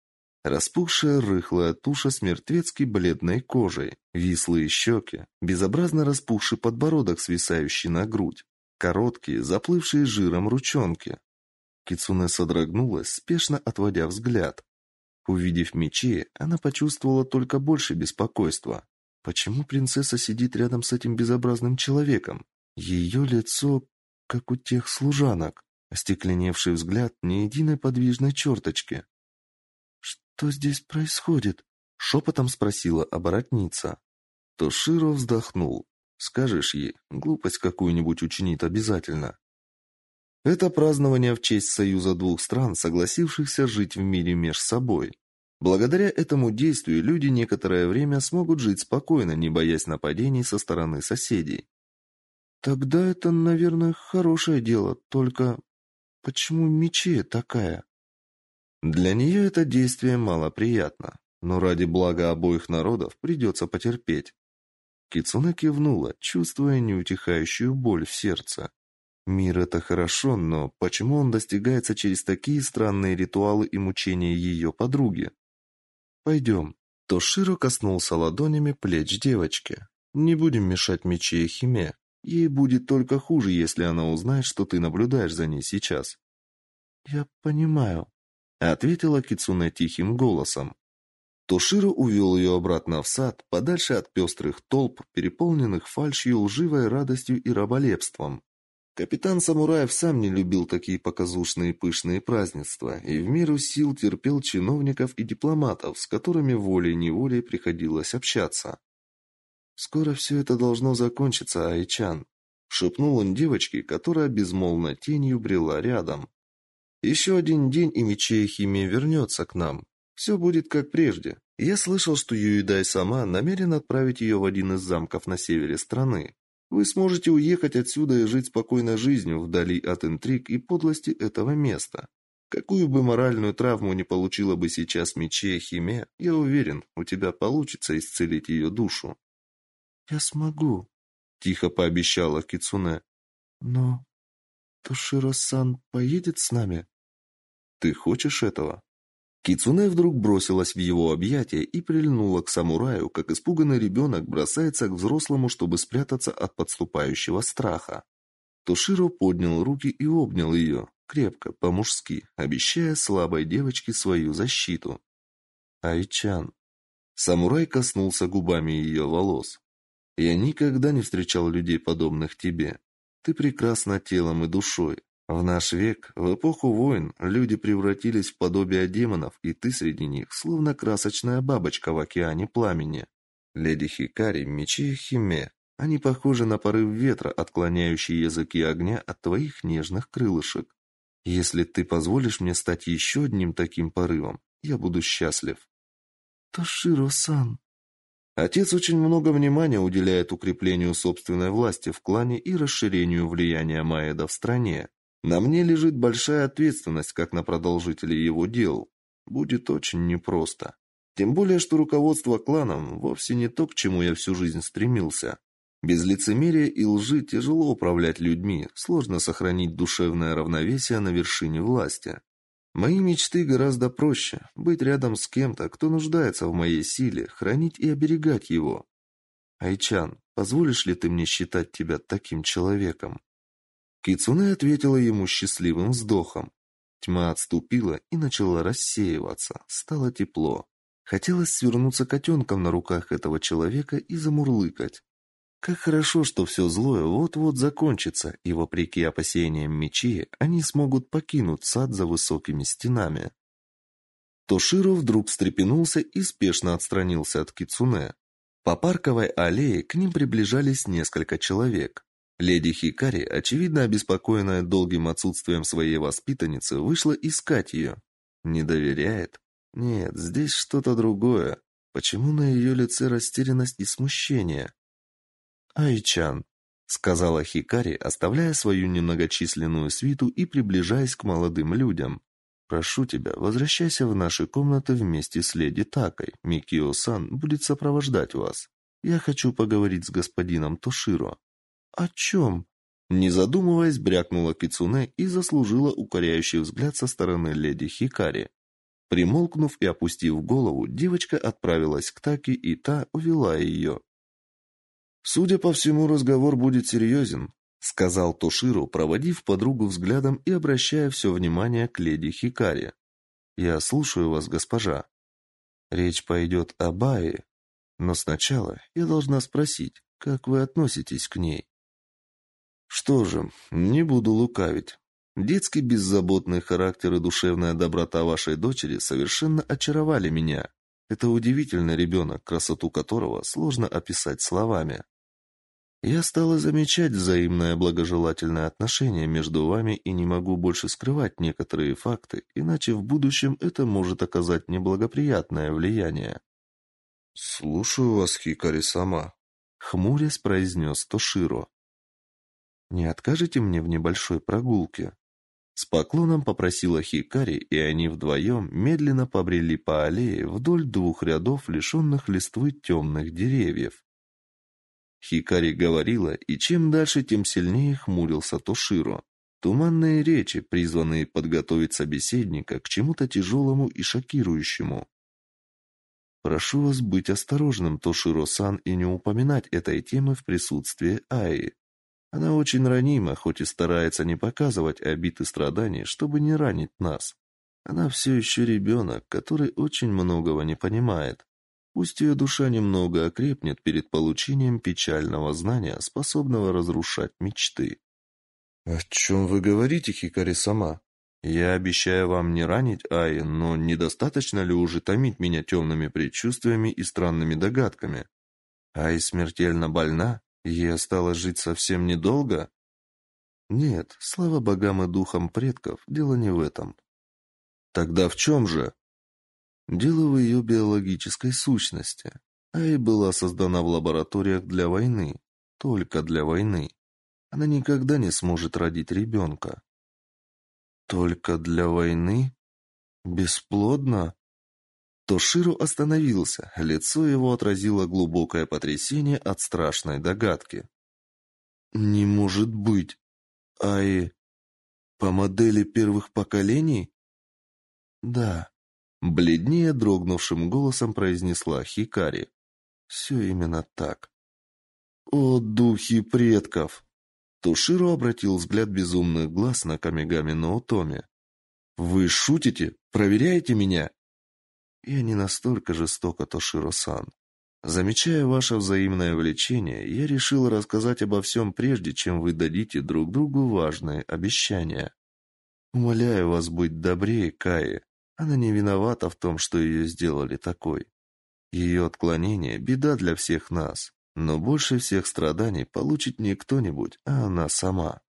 Распухшая рыхлая туша с мертвецки бледной кожей, вислые щеки, безобразно распухший подбородок, свисающий на грудь, короткие, заплывшие жиром ручонки. Кицуне содрогнулась, спешно отводя взгляд. Увидев мечи, она почувствовала только больше беспокойства. Почему принцесса сидит рядом с этим безобразным человеком? Ее лицо, как у тех служанок, остекленевший взгляд ни единой подвижной черточки. «Что здесь происходит?» — шепотом спросила оборотница. Тоширо вздохнул. «Скажешь ей, глупость какую-нибудь учинит обязательно». Это празднование в честь союза двух стран, согласившихся жить в мире меж собой. Благодаря этому действию люди некоторое время смогут жить спокойно, не боясь нападений со стороны соседей. Тогда это, наверное, хорошее дело, только почему мечи такая? Для нее это действие малоприятно, но ради блага обоих народов придется потерпеть. Кицуне кивнула, чувствуя неутихающую боль в сердце. Мир это хорошо, но почему он достигается через такие странные ритуалы и мучения ее подруги? Пойдем. Тоширо коснулся ладонями плеч девочки. Не будем мешать мече и химе. Ей будет только хуже, если она узнает, что ты наблюдаешь за ней сейчас. Я понимаю, ответила Кицуне тихим голосом. Тоширо увел ее обратно в сад, подальше от пестрых толп, переполненных фальшью, лживой радостью и раболепством. Капитан Самураев сам не любил такие показушные пышные празднества и в меру сил терпел чиновников и дипломатов, с которыми волей-неволей приходилось общаться. «Скоро все это должно закончиться, Айчан», — шепнул он девочке, которая безмолвно тенью брела рядом. «Еще один день, и мечей химия вернется к нам. Все будет как прежде. Я слышал, что Юидай сама намерен отправить ее в один из замков на севере страны. Вы сможете уехать отсюда и жить спокойной жизнью вдали от интриг и подлости этого места. Какую бы моральную травму не получила бы сейчас Мече Химе, я уверен, у тебя получится исцелить ее душу. Я смогу, тихо пообещала Кицуне. Но Тоширо-сан поедет с нами? Ты хочешь этого? Кицуне вдруг бросилась в его объятия и прильнула к самураю, как испуганный ребенок бросается к взрослому, чтобы спрятаться от подступающего страха. Тоширо поднял руки и обнял ее, крепко, по-мужски, обещая слабой девочке свою защиту. Айчан. Самурай коснулся губами ее волос. Я никогда не встречал людей подобных тебе. Ты прекрасна телом и душой, в наш век, в эпоху войн, люди превратились в подобие демонов, и ты среди них, словно красочная бабочка в океане пламени. Леди Хикари, мечи Химе, они похожи на порыв ветра, отклоняющий языки огня от твоих нежных крылышек. Если ты позволишь мне стать еще одним таким порывом, я буду счастлив. Тоширо-сан. Отец очень много внимания уделяет укреплению собственной власти в клане и расширению влияния Маэда в стране. На мне лежит большая ответственность, как на продолжителе его дел. Будет очень непросто. Тем более, что руководство кланом вовсе не то, к чему я всю жизнь стремился. Без лицемерия и лжи тяжело управлять людьми, сложно сохранить душевное равновесие на вершине власти. Мои мечты гораздо проще – быть рядом с кем-то, кто нуждается в моей силе, хранить и оберегать его. Айчан, позволишь ли ты мне считать тебя таким человеком? Кицуне ответила ему счастливым вздохом. Тьма отступила и начала рассеиваться, стало тепло. Хотелось свернуться котенком на руках этого человека и замурлыкать. Как хорошо, что все злое вот-вот закончится, и вопреки опасениям мечи, они смогут покинуть сад за высокими стенами. Тоширо вдруг встрепенулся и спешно отстранился от кицуне. По парковой аллее к ним приближались несколько человек. Леди Хикари, очевидно обеспокоенная долгим отсутствием своей воспитанницы, вышла искать ее. Не доверяет? Нет, здесь что-то другое. Почему на ее лице растерянность и смущение? «Айчан», — сказала Хикари, оставляя свою немногочисленную свиту и приближаясь к молодым людям. «Прошу тебя, возвращайся в наши комнаты вместе с леди Такой. Микио-сан будет сопровождать вас. Я хочу поговорить с господином Тоширо». «О чем?» Не задумываясь, брякнула Кицуне и заслужила укоряющий взгляд со стороны леди Хикари. Примолкнув и опустив голову, девочка отправилась к Таки, и та увела ее. Судя по всему, разговор будет серьезен», — сказал Тоширо, проводив подругу взглядом и обращая все внимание к леди Хикари. «Я слушаю вас, госпожа. Речь пойдет о Бае, но сначала я должна спросить, как вы относитесь к ней?» «Что же, не буду лукавить. Детский беззаботный характер и душевная доброта вашей дочери совершенно очаровали меня. Это удивительный ребенок, красоту которого сложно описать словами. Я стала замечать взаимное благожелательное отношение между вами и не могу больше скрывать некоторые факты, иначе в будущем это может оказать неблагоприятное влияние. Слушаю вас, Хикари сама, хмурясь произнес Тоширо. Не откажете мне в небольшой прогулке? С поклоном попросила Хикари, и они вдвоем медленно побрели по аллее вдоль двух рядов лишенных листвы темных деревьев. Хикари говорила, и чем дальше, тем сильнее хмурился Тоширо. Туманные речи, призванные подготовить собеседника к чему-то тяжелому и шокирующему. Прошу вас быть осторожным, Тоширо-сан, и не упоминать этой темы в присутствии Аи. Она очень ранима, хоть и старается не показывать обид и страданий, чтобы не ранить нас. Она все еще ребенок, который очень многого не понимает. Пусть ее душа немного окрепнет перед получением печального знания, способного разрушать мечты. «О чем вы говорите, Хикари сама? Я обещаю вам не ранить Аи, но недостаточно ли уже томить меня темными предчувствиями и странными догадками? Аи смертельно больна, ей осталось жить совсем недолго?» «Нет, слава богам и духам предков, дело не в этом». «Тогда в чем же?» Дело в ее биологической сущности. Ай была создана в лабораториях для войны, только для войны. Она никогда не сможет родить ребенка. Только для войны? Бесплодно? Тоширу остановился, лицо его отразило глубокое потрясение от страшной догадки. Не может быть. Ай по модели первых поколений? Да. Бледнее дрогнувшим голосом произнесла Хикари. «Все именно так». «О, духи предков!» Туширо обратил взгляд безумных глаз на Камигами Ноутоми. «Вы шутите? Проверяете меня?» «Я не настолько жестоко, Тоширо-сан. Замечая ваше взаимное влечение, я решил рассказать обо всем прежде, чем вы дадите друг другу важные обещания. Умоляю вас быть добрее, Каи. Она не виновата в том, что ее сделали такой. Ее отклонение – беда для всех нас, но больше всех страданий получит не кто-нибудь, а она сама.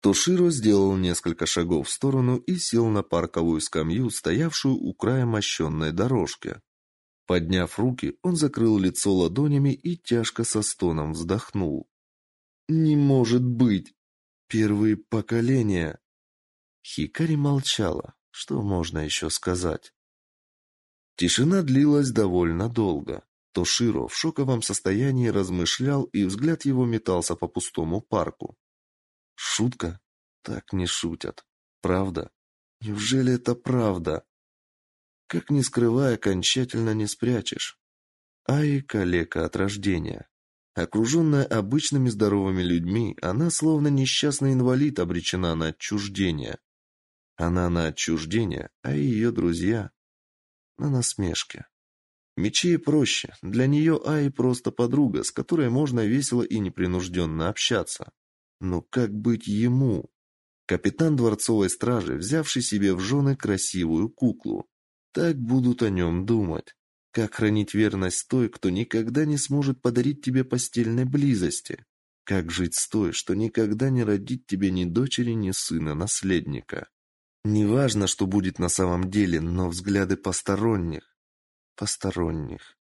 Тоширо сделал несколько шагов в сторону и сел на парковую скамью, стоявшую у края мощенной дорожки. Подняв руки, он закрыл лицо ладонями и тяжко со стоном вздохнул. «Не может быть!» Первые поколения. Хикари молчала. Что можно еще сказать? Тишина длилась довольно долго. Тоширо в шоковом состоянии размышлял, и взгляд его метался по пустому парку. Шутка? Так не шутят. Правда? Неужели это правда? Как не скрывая, окончательно не спрячешь. Ай, калека от рождения. Окруженная обычными здоровыми людьми, она словно несчастный инвалид обречена на отчуждение. Она на отчуждение, а ее друзья на насмешке. Мечи проще. Для нее Ай просто подруга, с которой можно весело и непринужденно общаться. Но как быть ему? Капитан дворцовой стражи, взявший себе в жены красивую куклу. Так будут о нем думать. Как хранить верность той, кто никогда не сможет подарить тебе постельной близости? Как жить с той, что никогда не родит тебе ни дочери, ни сына-наследника? Неважно, что будет на самом деле, но взгляды посторонних. Посторонних.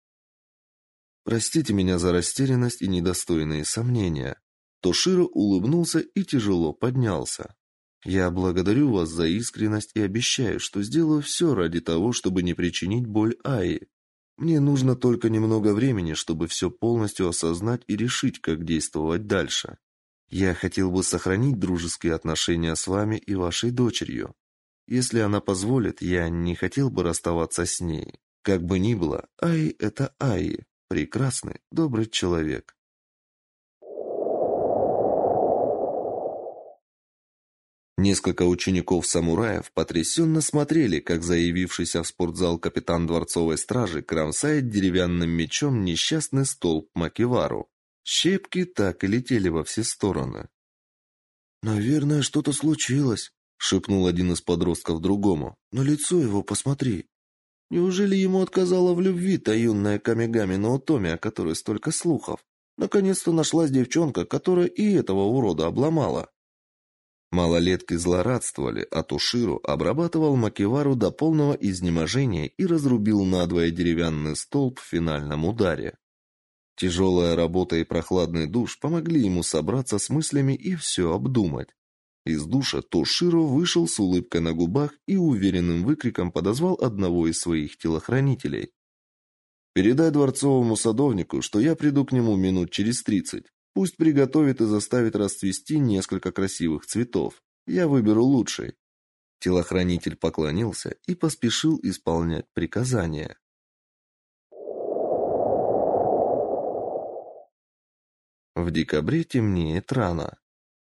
Простите меня за растерянность и недостойные сомнения. Тоширо улыбнулся и тяжело поднялся. Я благодарю вас за искренность и обещаю, что сделаю все ради того, чтобы не причинить боль Аи. Мне нужно только немного времени, чтобы все полностью осознать и решить, как действовать дальше. Я хотел бы сохранить дружеские отношения с вами и вашей дочерью. Если она позволит, я не хотел бы расставаться с ней. Как бы ни было, Аи – это Аи, прекрасный, добрый человек. Несколько учеников-самураев потрясенно смотрели, как заявившийся в спортзал капитан дворцовой стражи кромсает деревянным мечом несчастный столб Макивару. Щепки так и летели во все стороны. «Наверное, что-то случилось», — шепнул один из подростков другому. «На лицо его посмотри. Неужели ему отказала в любви та юная Камигами Наотоми, о которой столько слухов? Наконец-то нашлась девчонка, которая и этого урода обломала». Малолетки злорадствовали, а Туширу обрабатывал Макивару до полного изнеможения и разрубил надвое деревянный столб в финальном ударе. Тяжелая работа и прохладный душ помогли ему собраться с мыслями и все обдумать. Из душа Тоширо вышел с улыбкой на губах и уверенным выкриком подозвал одного из своих телохранителей. «Передай дворцовому садовнику, что я приду к нему минут через тридцать. Пусть приготовит и заставит расцвести несколько красивых цветов. Я выберу лучший. Телохранитель поклонился и поспешил исполнять приказания. В декабре темнеет рано.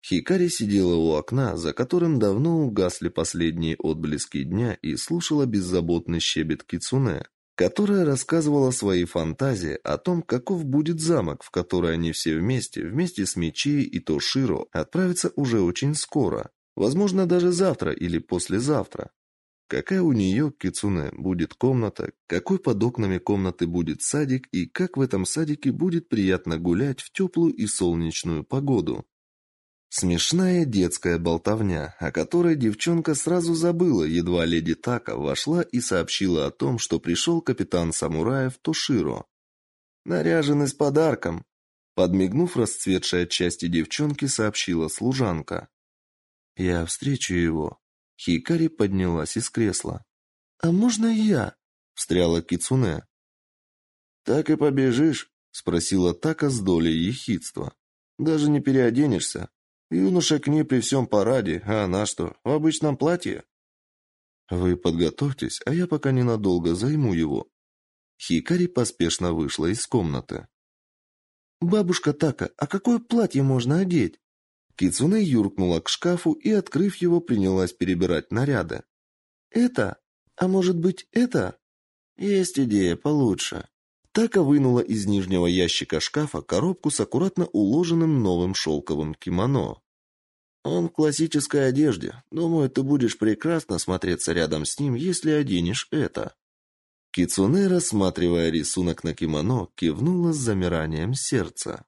Хикари сидела у окна, за которым давно угасли последние отблески дня и слушала беззаботный щебет кицуне которая рассказывала свои фантазии о том, каков будет замок, в который они все вместе, вместе с Мечи и Тоширо, отправятся уже очень скоро, возможно, даже завтра или послезавтра. Какая у нее, Кицуне, будет комната, какой под окнами комнаты будет садик и как в этом садике будет приятно гулять в теплую и солнечную погоду. Смешная детская болтовня, о которой девчонка сразу забыла, едва леди Така вошла и сообщила о том, что пришел капитан самураев Тоширо. Наряженный с подарком, подмигнув расцветшей от девчонке, сообщила служанка. Я встречу его. Хикари поднялась из кресла. А можно я? встряла кицуне. Так и побежишь, спросила Така с долей ехидства. Даже не переоденешься, Юноша к ней при всем параде, а она что, в обычном платье? Вы подготовьтесь, а я пока ненадолго займу его. Хикари поспешно вышла из комнаты. Бабушка Така, а какое платье можно одеть? Кицуне юркнула к шкафу и, открыв его, принялась перебирать наряды. Это? А может быть, это? Есть идея получше. Така вынула из нижнего ящика шкафа коробку с аккуратно уложенным новым шелковым кимоно. Он в классической одежде. Думаю, ты будешь прекрасно смотреться рядом с ним, если оденешь это. Кицунэ, рассматривая рисунок на кимоно, кивнула с замиранием сердца.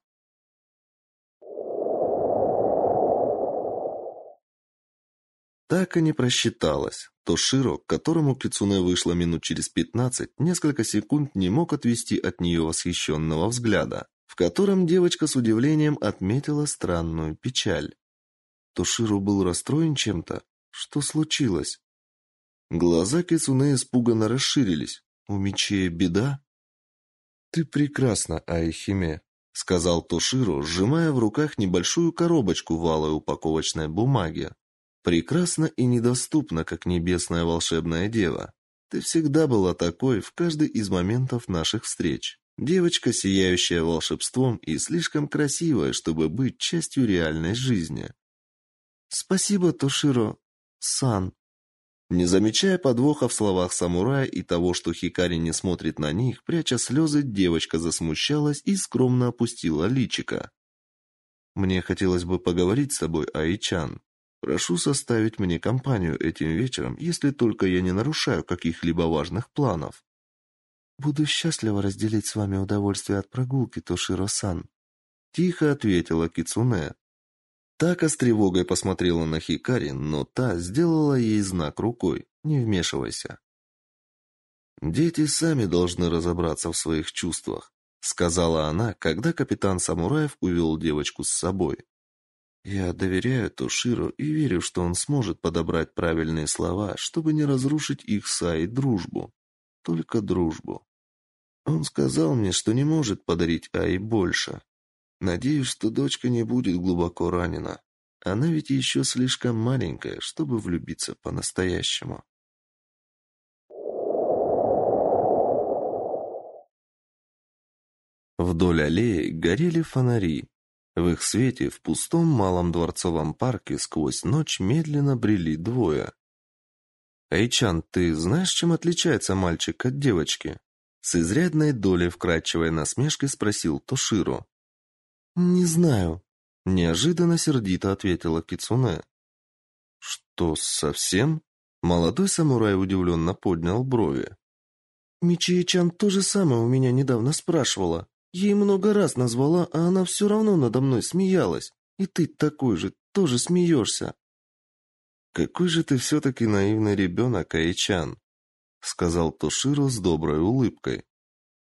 Так и не просчиталась. Тоширо, к которому Кицуне вышла минут через пятнадцать, несколько секунд не мог отвести от нее восхищенного взгляда, в котором девочка с удивлением отметила странную печаль. Тоширо был расстроен чем-то? Что случилось? Глаза Кицуне испуганно расширились. У Мичея беда? Ты прекрасна, Айхиме, сказал Тоширо, сжимая в руках небольшую коробочку в алой упаковочной бумаге. Прекрасна и недоступна, как небесная волшебная дева. Ты всегда была такой в каждый из моментов наших встреч. Девочка, сияющая волшебством и слишком красивая, чтобы быть частью реальной жизни. Спасибо, Тоширо. Сан. Не замечая подвоха в словах самурая и того, что Хикари не смотрит на них, пряча слезы, девочка засмущалась и скромно опустила личико. Мне хотелось бы поговорить с тобой, Аичан. Прошу составить мне компанию этим вечером, если только я не нарушаю каких-либо важных планов. Буду счастлива разделить с вами удовольствие от прогулки, Тоширо-сан, тихо ответила Кицунэ. Така с тревогой посмотрела на Хикари, но та сделала ей знак рукой: "Не вмешивайся". Дети сами должны разобраться в своих чувствах, сказала она, когда капитан Самураев увел девочку с собой. Я доверяю Тоширо и верю, что он сможет подобрать правильные слова, чтобы не разрушить их с Ай дружбу. Только дружбу. Он сказал мне, что не может подарить Ай больше. Надеюсь, что дочка не будет глубоко ранена. Она ведь еще слишком маленькая, чтобы влюбиться по-настоящему. Вдоль аллеи горели фонари, в их свете в пустом малом дворцовом парке сквозь ночь медленно брели двое. «Эйчан, ты знаешь, чем отличается мальчик от девочки?» С изрядной долей вкрадчивой насмешки спросил Тоширо. «Не знаю», — неожиданно сердито ответила Кицуне. «Что, совсем?» Молодой самурай удивленно поднял брови. «Мичи-чан то же самое у меня недавно спрашивала. Ей много раз назвала, а она все равно надо мной смеялась. И ты такой же, тоже смеешься. Какой же ты все-таки наивный ребенок, Айчан, сказал Тоширо с доброй улыбкой.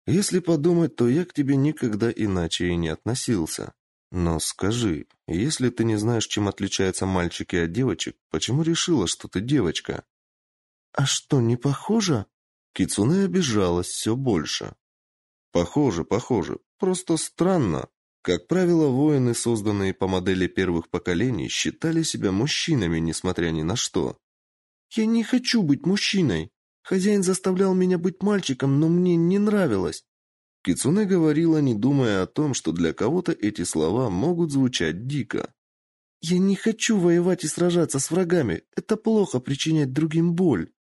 Если подумать, то я к тебе никогда иначе и не относился. Но скажи, если ты не знаешь, чем отличаются мальчики от девочек, почему решила, что ты девочка? А что, не похоже? Кицуне обижалась все больше. Похоже, похоже. Просто странно. Как правило, воины, созданные по модели первых поколений, считали себя мужчинами, несмотря ни на что. Я не хочу быть мужчиной. Хозяин заставлял меня быть мальчиком, но мне не нравилось. Кицуне говорила, не думая о том, что для кого-то эти слова могут звучать дико. Я не хочу воевать и сражаться с врагами. Это плохо причинять другим боль.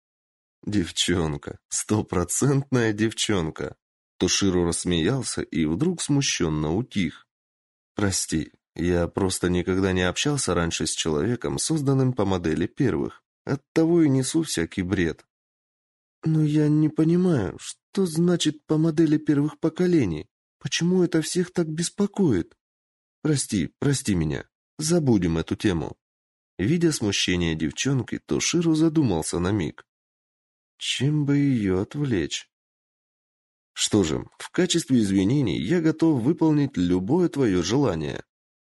Девчонка, стопроцентная девчонка. Тоширо рассмеялся и вдруг смущенно утих. Прости, я просто никогда не общался раньше с человеком, созданным по модели первых. Оттого и несу всякий бред. Но я не понимаю, что значит по модели первых поколений? Почему это всех так беспокоит? Прости, прости меня. Забудем эту тему. Видя смущение девчонки, Тоширо задумался на миг. Чем бы ее отвлечь? Что же, в качестве извинений я готов выполнить любое твое желание.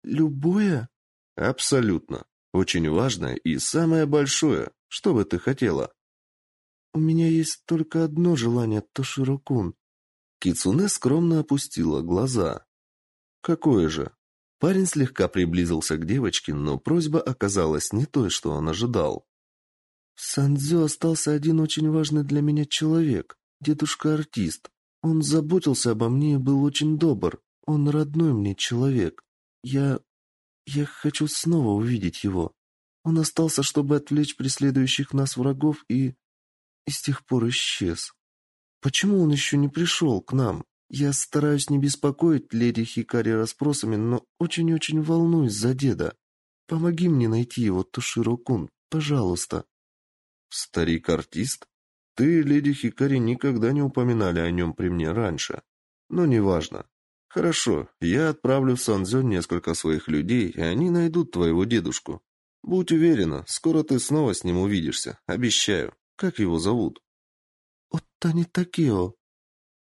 Любое? Абсолютно. Очень важное и самое большое. Что бы ты хотела? У меня есть только одно желание, Тоширо-кун. Кицуне скромно опустила глаза. Какое же? Парень слегка приблизился к девочке, но просьба оказалась не той, что он ожидал. В остался один очень важный для меня человек, дедушка-артист. Он заботился обо мне и был очень добр. Он родной мне человек. Я... я хочу снова увидеть его. Он остался, чтобы отвлечь преследующих нас врагов и... и с тех пор исчез. Почему он еще не пришел к нам? Я стараюсь не беспокоить леди Хикари расспросами, но очень-очень волнуюсь за деда. Помоги мне найти его, Туширо-кун, пожалуйста. Старик-артист? Ты, леди Хикари, никогда не упоминали о нем при мне раньше. Но неважно. Хорошо, я отправлю в Санзё несколько своих людей, и они найдут твоего дедушку. Будь уверена, скоро ты снова с ним увидишься, обещаю. Как его зовут? Оттани Такео.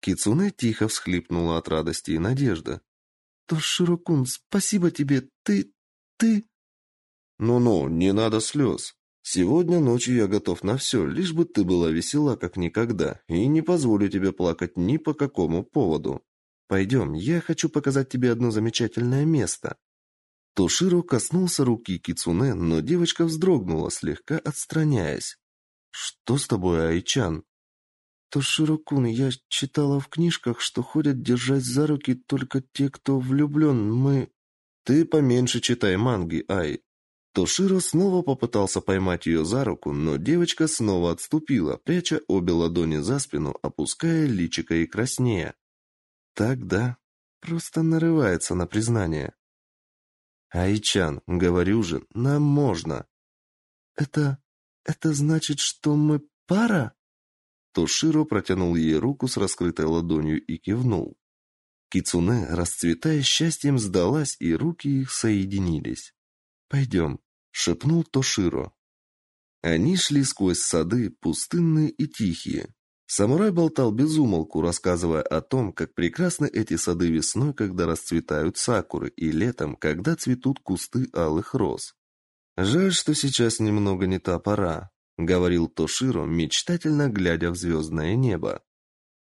Кицуне тихо всхлипнула от радости и надежды. Тоширо-кун, спасибо тебе. Ты... ты... Ну-ну, не надо слез. Сегодня ночью я готов на все, лишь бы ты была весела, как никогда, и не позволю тебе плакать ни по какому поводу. Пойдем, я хочу показать тебе одно замечательное место. Тоширо коснулся руки Кицуне, но девочка вздрогнула, слегка отстраняясь. Что с тобой, Айчан? Тоширо-кун, я читала в книжках, что ходят держать за руки только те, кто влюблен. Мы Ты поменьше читай манги, Ай. Тоширо снова попытался поймать ее за руку, но девочка снова отступила, пряча обе ладони за спину, опуская личико и краснея. Так, да, просто нарывается на признание. Айчан, говорю же, нам можно. Это это значит, что мы пара? Тоширо протянул ей руку с раскрытой ладонью и кивнул. Кицуне, расцветая счастьем, сдалась, и руки их соединились. «Пойдем», — шепнул Тоширо. Они шли сквозь сады, пустынные и тихие. Самурай болтал без умолку, рассказывая о том, как прекрасны эти сады весной, когда расцветают сакуры, и летом, когда цветут кусты алых роз. Жаль, что сейчас немного не та пора, говорил Тоширо, мечтательно глядя в звездное небо.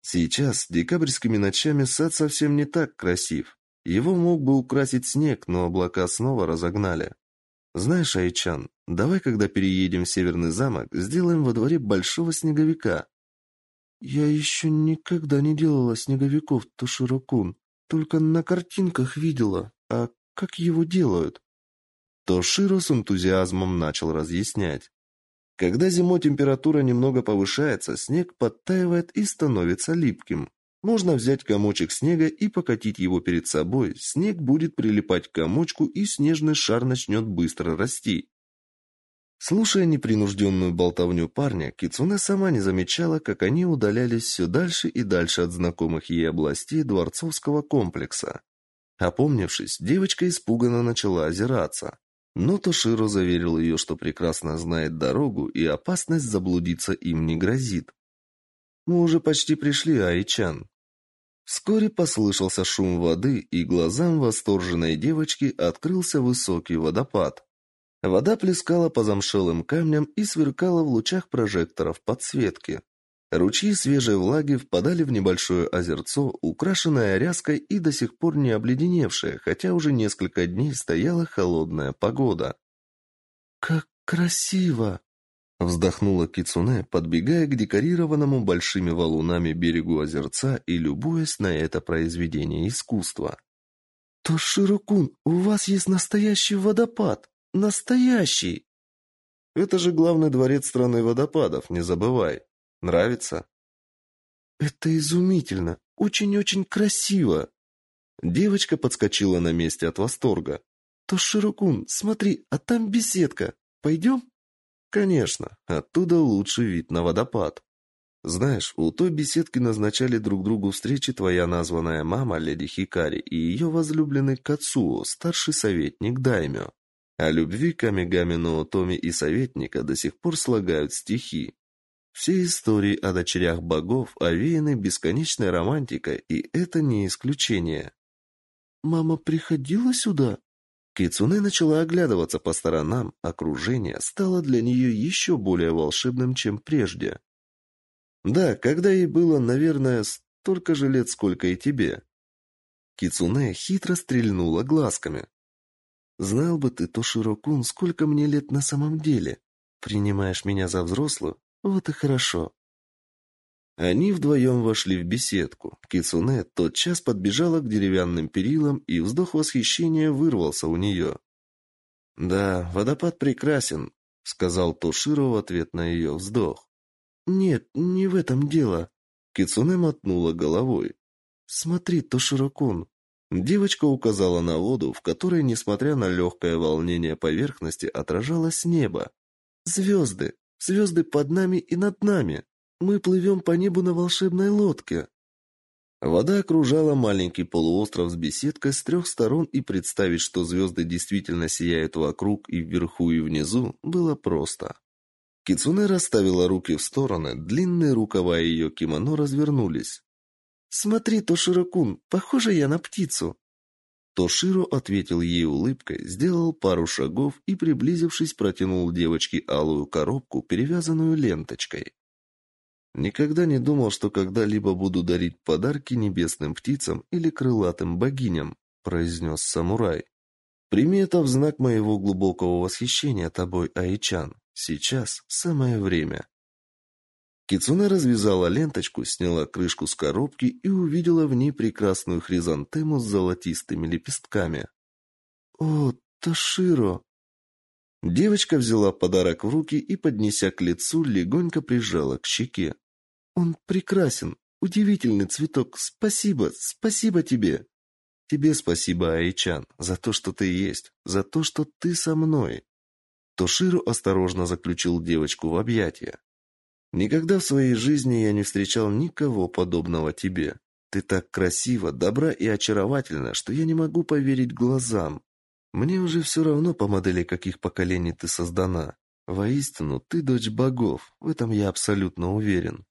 Сейчас декабрьскими ночами сад совсем не так красив. Его мог бы украсить снег, но облака снова разогнали. Знаешь, Айчан, давай, когда переедем в Северный замок, сделаем во дворе большого снеговика. Я еще никогда не делала снеговиков, Тоширо-кун. Только на картинках видела. А как его делают? Тоширо с энтузиазмом начал разъяснять. Когда зимой температура немного повышается, снег подтаивает и становится липким. Можно взять комочек снега и покатить его перед собой. Снег будет прилипать к комочку, и снежный шар начнет быстро расти. Слушая непринужденную болтовню парня, Кицуне сама не замечала, как они удалялись все дальше и дальше от знакомых ей областей дворцовского комплекса. Опомнившись, девочка испуганно начала озираться. Но Тоширо заверил ее, что прекрасно знает дорогу и опасность заблудиться им не грозит. Мы уже почти пришли, Айчан. Вскоре послышался шум воды, и глазам восторженной девочки открылся высокий водопад. Вода плескала по замшелым камням и сверкала в лучах прожекторов подсветки. Ручьи свежей влаги впадали в небольшое озерцо, украшенное ряской и до сих пор не обледеневшее, хотя уже несколько дней стояла холодная погода. «Как красиво!» Вздохнула Кицуне, подбегая к декорированному большими валунами берегу озерца и любуясь на это произведение искусства. «Тоширо-кун, у вас есть настоящий водопад! Настоящий!» «Это же главный дворец страны водопадов, не забывай. Нравится?» «Это изумительно! Очень-очень красиво!» Девочка подскочила на месте от восторга. «Тоширо-кун, смотри, а там беседка. Пойдем?» Конечно, оттуда лучший вид на водопад. Знаешь, у той беседки назначали друг другу встречи твоя названная мама, леди Хикари, и ее возлюбленный Кацуо, старший советник Даймё. О любви Камигами Ноотоми и советника до сих пор слагают стихи. Все истории о дочерях богов овеяны бесконечной романтикой, и это не исключение. «Мама приходила сюда?» Кицуне начала оглядываться по сторонам, окружение стало для нее еще более волшебным, чем прежде. Да, когда ей было, наверное, столько же лет, сколько и тебе. Кицуне хитро стрельнула глазками. Знал бы ты, Тоширо-кун, сколько мне лет на самом деле. Принимаешь меня за взрослую? Вот и хорошо. Они вдвоем вошли в беседку. Кицуне тотчас подбежала к деревянным перилам, и вздох восхищения вырвался у нее. «Да, водопад прекрасен», — сказал Тоширо в ответ на ее вздох. «Нет, не в этом дело», — Кицуне мотнула головой. «Смотри, Тоширо-кун». Девочка указала на воду, в которой, несмотря на легкое волнение поверхности, отражалось небо. «Звезды! Звезды под нами и над нами!» Мы плывем по небу на волшебной лодке. Вода окружала маленький полуостров с беседкой с трех сторон, и представить, что звезды действительно сияют вокруг и вверху, и внизу, было просто. Кицуне расставила руки в стороны, длинные рукава ее кимоно развернулись. «Смотри, Тоширокун, похожа я на птицу!» Тоширо ответил ей улыбкой, сделал пару шагов и, приблизившись, протянул девочке алую коробку, перевязанную ленточкой. Никогда не думал, что когда-либо буду дарить подарки небесным птицам или крылатым богиням, произнес самурай. Прими это в знак моего глубокого восхищения тобой, Айчан. Сейчас самое время. Кицуне развязала ленточку, сняла крышку с коробки и увидела в ней прекрасную хризантему с золотистыми лепестками. «О, Таширо!» Девочка взяла подарок в руки и, поднеся к лицу, легонько прижала к щеке. «Он прекрасен, удивительный цветок. Спасибо, спасибо тебе!» «Тебе спасибо, Айчан, за то, что ты есть, за то, что ты со мной!» Тоширо осторожно заключил девочку в объятия. Никогда в своей жизни я не встречал никого подобного тебе. Ты так красива, добра и очаровательна, что я не могу поверить глазам. Мне уже все равно по модели каких поколений ты создана. Воистину, ты дочь богов, в этом я абсолютно уверен.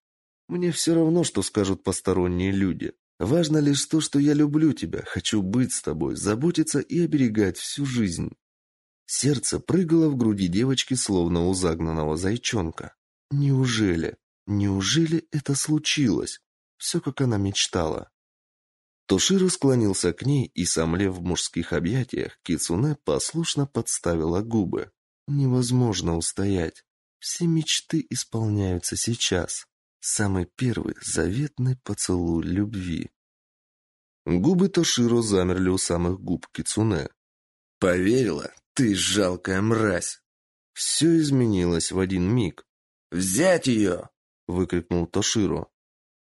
Мне все равно, что скажут посторонние люди. Важно лишь то, что я люблю тебя, хочу быть с тобой, заботиться и оберегать всю жизнь. Сердце прыгало в груди девочки, словно у загнанного зайчонка. Неужели? Неужели это случилось? Все, как она мечтала. Тоширо склонился к ней и, сомлев в мужских объятиях, Кицуне послушно подставила губы. Невозможно устоять. Все мечты исполняются сейчас. Самый первый заветный поцелуй любви. Губы Тоширо замерли у самых губ Кицуне. «Поверила? Ты жалкая мразь!» Все изменилось в один миг. «Взять ее!» — выкрикнул Тоширо.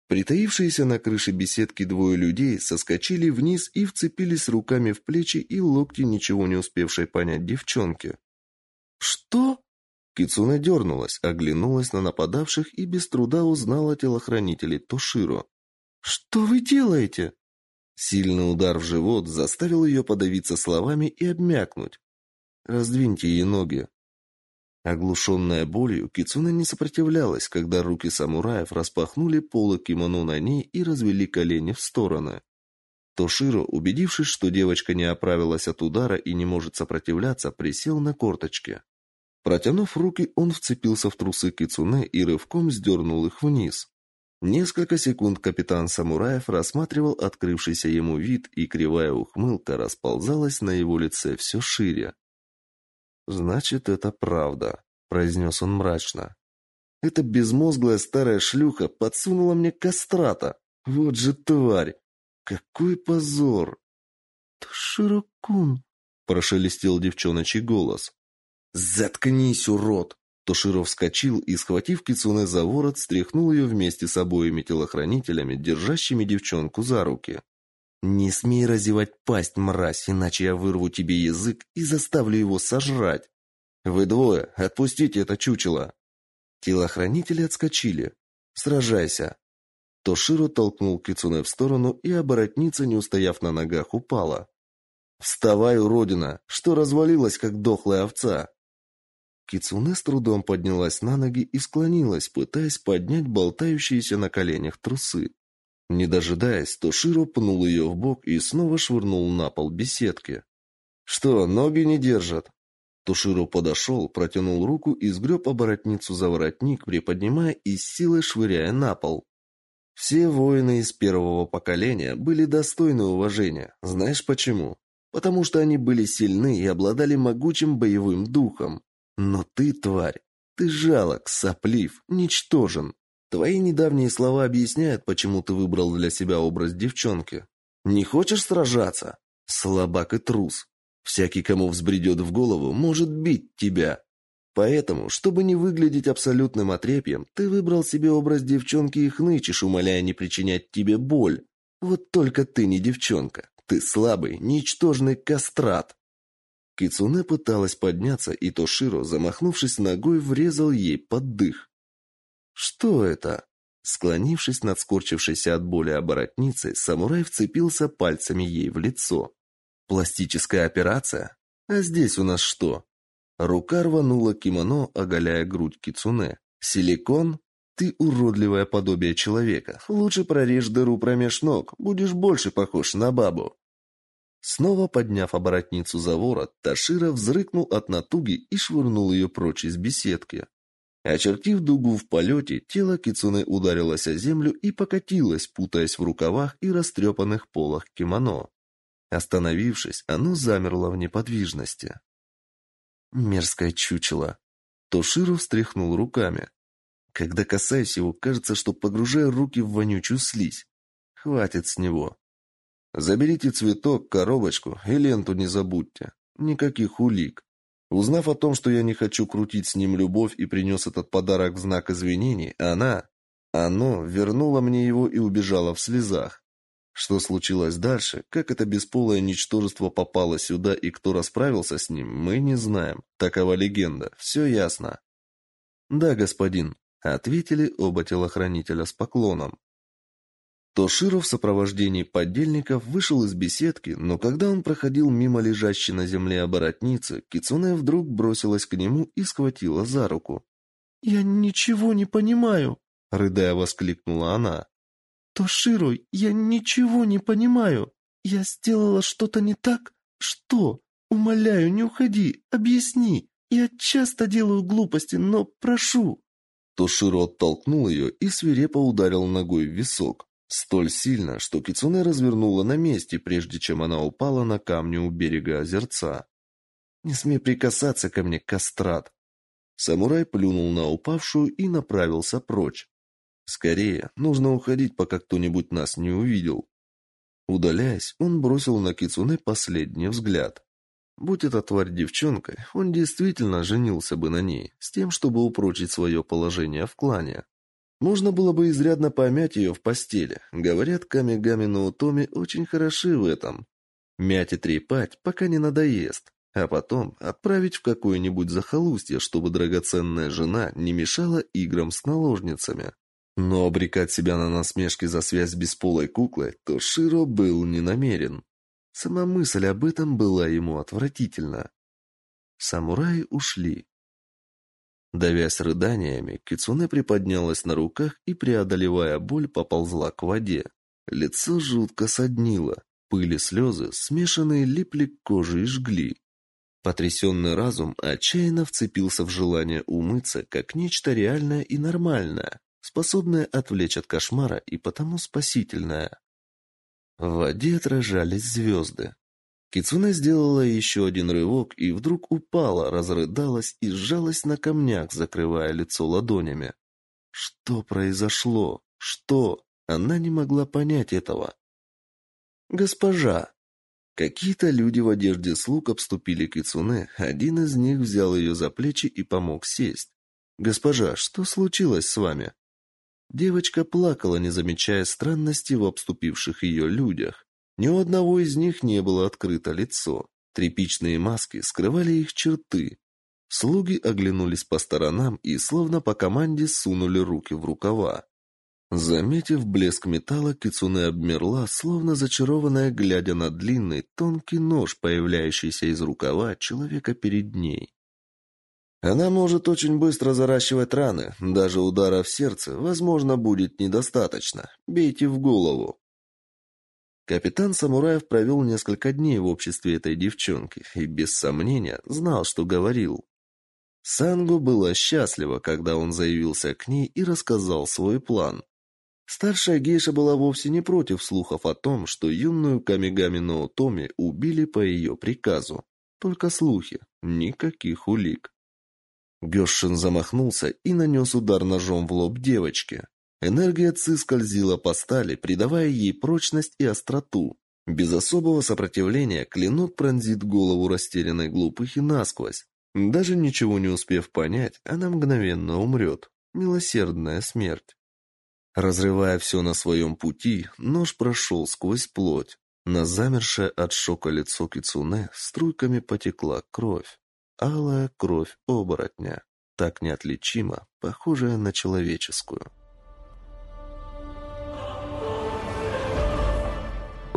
Притаившиеся на крыше беседки двое людей соскочили вниз и вцепились руками в плечи и локти ничего не успевшей понять девчонки. «Что?» Кицуна дернулась, оглянулась на нападавших и без труда узнала телохранителей Тоширо. «Что вы делаете?» Сильный удар в живот заставил ее подавиться словами и обмякнуть. «Раздвиньте ей ноги», Оглушенная болью, Кицуна не сопротивлялась, когда руки самураев распахнули полы кимоно на ней и развели колени в стороны. Тоширо, убедившись, что девочка не оправилась от удара и не может сопротивляться, присел на корточки. Протянув руки, он вцепился в трусы Кицуне и рывком сдернул их вниз. Несколько секунд капитан самураев рассматривал открывшийся ему вид, и кривая ухмылка расползалась на его лице все шире. Значит, это правда, произнес он мрачно. Эта безмозглая старая шлюха подсунула мне кастрата. Вот же тварь. Какой позор. Тоширо-кун, прошелестел девчоночий голос. Заткнись, урод. Тоширо вскочил и, схватив Кицуне за ворот, стряхнул ее вместе с обоими телохранителями, держащими девчонку за руки. «Не смей разевать пасть, мразь, иначе я вырву тебе язык и заставлю его сожрать. Вы двое, отпустите это чучело!» Телохранители отскочили. «Сражайся!» Тоширо толкнул Кицуне в сторону, и оборотница, не устояв на ногах, упала. «Вставай, уродина! Что развалилась, как дохлая овца?» Кицуне с трудом поднялась на ноги и склонилась, пытаясь поднять болтающиеся на коленях трусы. Не дожидаясь, Тоширо пнул ее в бок и снова швырнул на пол беседки. «Что, ноги не держат?» Тоширо подошел, протянул руку и сгреб оборотницу за воротник, приподнимая и с силой швыряя на пол. Все воины из первого поколения были достойны уважения. Знаешь почему? Потому что они были сильны и обладали могучим боевым духом. Но ты, тварь, ты жалок, соплив, ничтожен. Твои недавние слова объясняют, почему ты выбрал для себя образ девчонки. Не хочешь сражаться? Слабак и трус. Всякий, кому взбредет в голову, может бить тебя. Поэтому, чтобы не выглядеть абсолютным отрепьем, ты выбрал себе образ девчонки и хнычешь, умоляя не причинять тебе боль. Вот только ты не девчонка. Ты слабый, ничтожный кастрат. Кицуне пыталась подняться, и Тоширо, замахнувшись ногой, врезал ей под дых. Что это? Склонившись над скорчившейся от боли оборотницей, самурай вцепился пальцами ей в лицо. Пластическая операция? А здесь у нас что? Рука рванула кимоно, оголяя грудь кицуне. Силикон? Ты уродливое подобие человека. Лучше прорежь дыру промеж ног, будешь больше похож на бабу. Снова подняв оборотницу за ворот, Ташира взрыкнул от натуги и швырнул ее прочь из беседки. Очертив дугу в полете, тело Кицуны ударилось о землю и покатилось, путаясь в рукавах и растрепанных полах кимоно. Остановившись, оно замерло в неподвижности. Мерзкое чучело. Тоширу встряхнул руками. Когда касаюсь его, кажется, что погружаю руки в вонючую слизь. Хватит с него. Заберите цветок, коробочку и ленту не забудьте. Никаких улик. Узнав о том, что я не хочу крутить с ним любовь и принес этот подарок в знак извинений, она, оно вернуло мне его и убежало в слезах. Что случилось дальше, как это бесполое ничтожество попало сюда и кто расправился с ним, мы не знаем. Такова легенда. Все ясно. Да, господин, ответили оба телохранителя с поклоном. Тоширо в сопровождении подельников вышел из беседки, но когда он проходил мимо лежащей на земле оборотницы, Кицуне вдруг бросилась к нему и схватила за руку. «Я ничего не понимаю!» — рыдая воскликнула она. «Тоширо, я ничего не понимаю! Я сделала что-то не так? Что? Умоляю, не уходи, объясни! Я часто делаю глупости, но прошу!» Тоширо оттолкнул ее и свирепо ударил ногой в висок. Столь сильно, что кицунэ развернула на месте, прежде чем она упала на камни у берега озерца. «Не смей прикасаться ко мне, кастрат!» Самурай плюнул на упавшую и направился прочь. «Скорее, нужно уходить, пока кто-нибудь нас не увидел». Удаляясь, он бросил на кицунэ последний взгляд. Будь эта тварь девчонкой, он действительно женился бы на ней, с тем, чтобы упрочить свое положение в клане. Можно было бы изрядно помять ее в постели. Говорят, Камигами Наутоми очень хороши в этом. Мять и трепать, пока не надоест. А потом отправить в какое-нибудь захолустье, чтобы драгоценная жена не мешала играм с наложницами. Но обрекать себя на насмешки за связь бесполой куклой то Широ был не намерен. Сама мысль об этом была ему отвратительна. Самураи ушли. Давясь рыданиями, Кицуне приподнялась на руках и, преодолевая боль, поползла к воде. Лицо жутко соднило, пыль и слезы, смешанные, липли к коже и жгли. Потрясенный разум отчаянно вцепился в желание умыться, как нечто реальное и нормальное, способное отвлечь от кошмара и потому спасительное. В воде отражались звезды. Кицуне сделала еще один рывок и вдруг упала, разрыдалась и сжалась на камнях, закрывая лицо ладонями. Что произошло? Что? Она не могла понять этого. Госпожа, какие-то люди в одежде слуг обступили Кицуне. Один из них взял ее за плечи и помог сесть. Госпожа, что случилось с вами? Девочка плакала, не замечая странности в обступивших ее людях. Ни у одного из них не было открыто лицо. Тряпичные маски скрывали их черты. Слуги оглянулись по сторонам и словно по команде сунули руки в рукава. Заметив блеск металла, Кицуне обмерла, словно зачарованная, глядя на длинный, тонкий нож, появляющийся из рукава человека перед ней. Она может очень быстро заращивать раны, даже удара в сердце, возможно, будет недостаточно. Бейте в голову. Капитан Самураев провел несколько дней в обществе этой девчонки и, без сомнения, знал, что говорил. Сангу была счастлива, когда он заявился к ней и рассказал свой план. Старшая гейша была вовсе не против слухов о том, что юную Камигами Ноотоми убили по ее приказу. Только слухи, никаких улик. Гёшин замахнулся и нанес удар ножом в лоб девочке. Энергия ци скользила по стали, придавая ей прочность и остроту. Без особого сопротивления клинок пронзит голову растерянной глупыхи насквозь. Даже ничего не успев понять, она мгновенно умрет. Милосердная смерть. Разрывая все на своем пути, нож прошел сквозь плоть. На замершее от шока лицо кицуне струйками потекла кровь. Алая кровь оборотня, так неотличима, похожая на человеческую.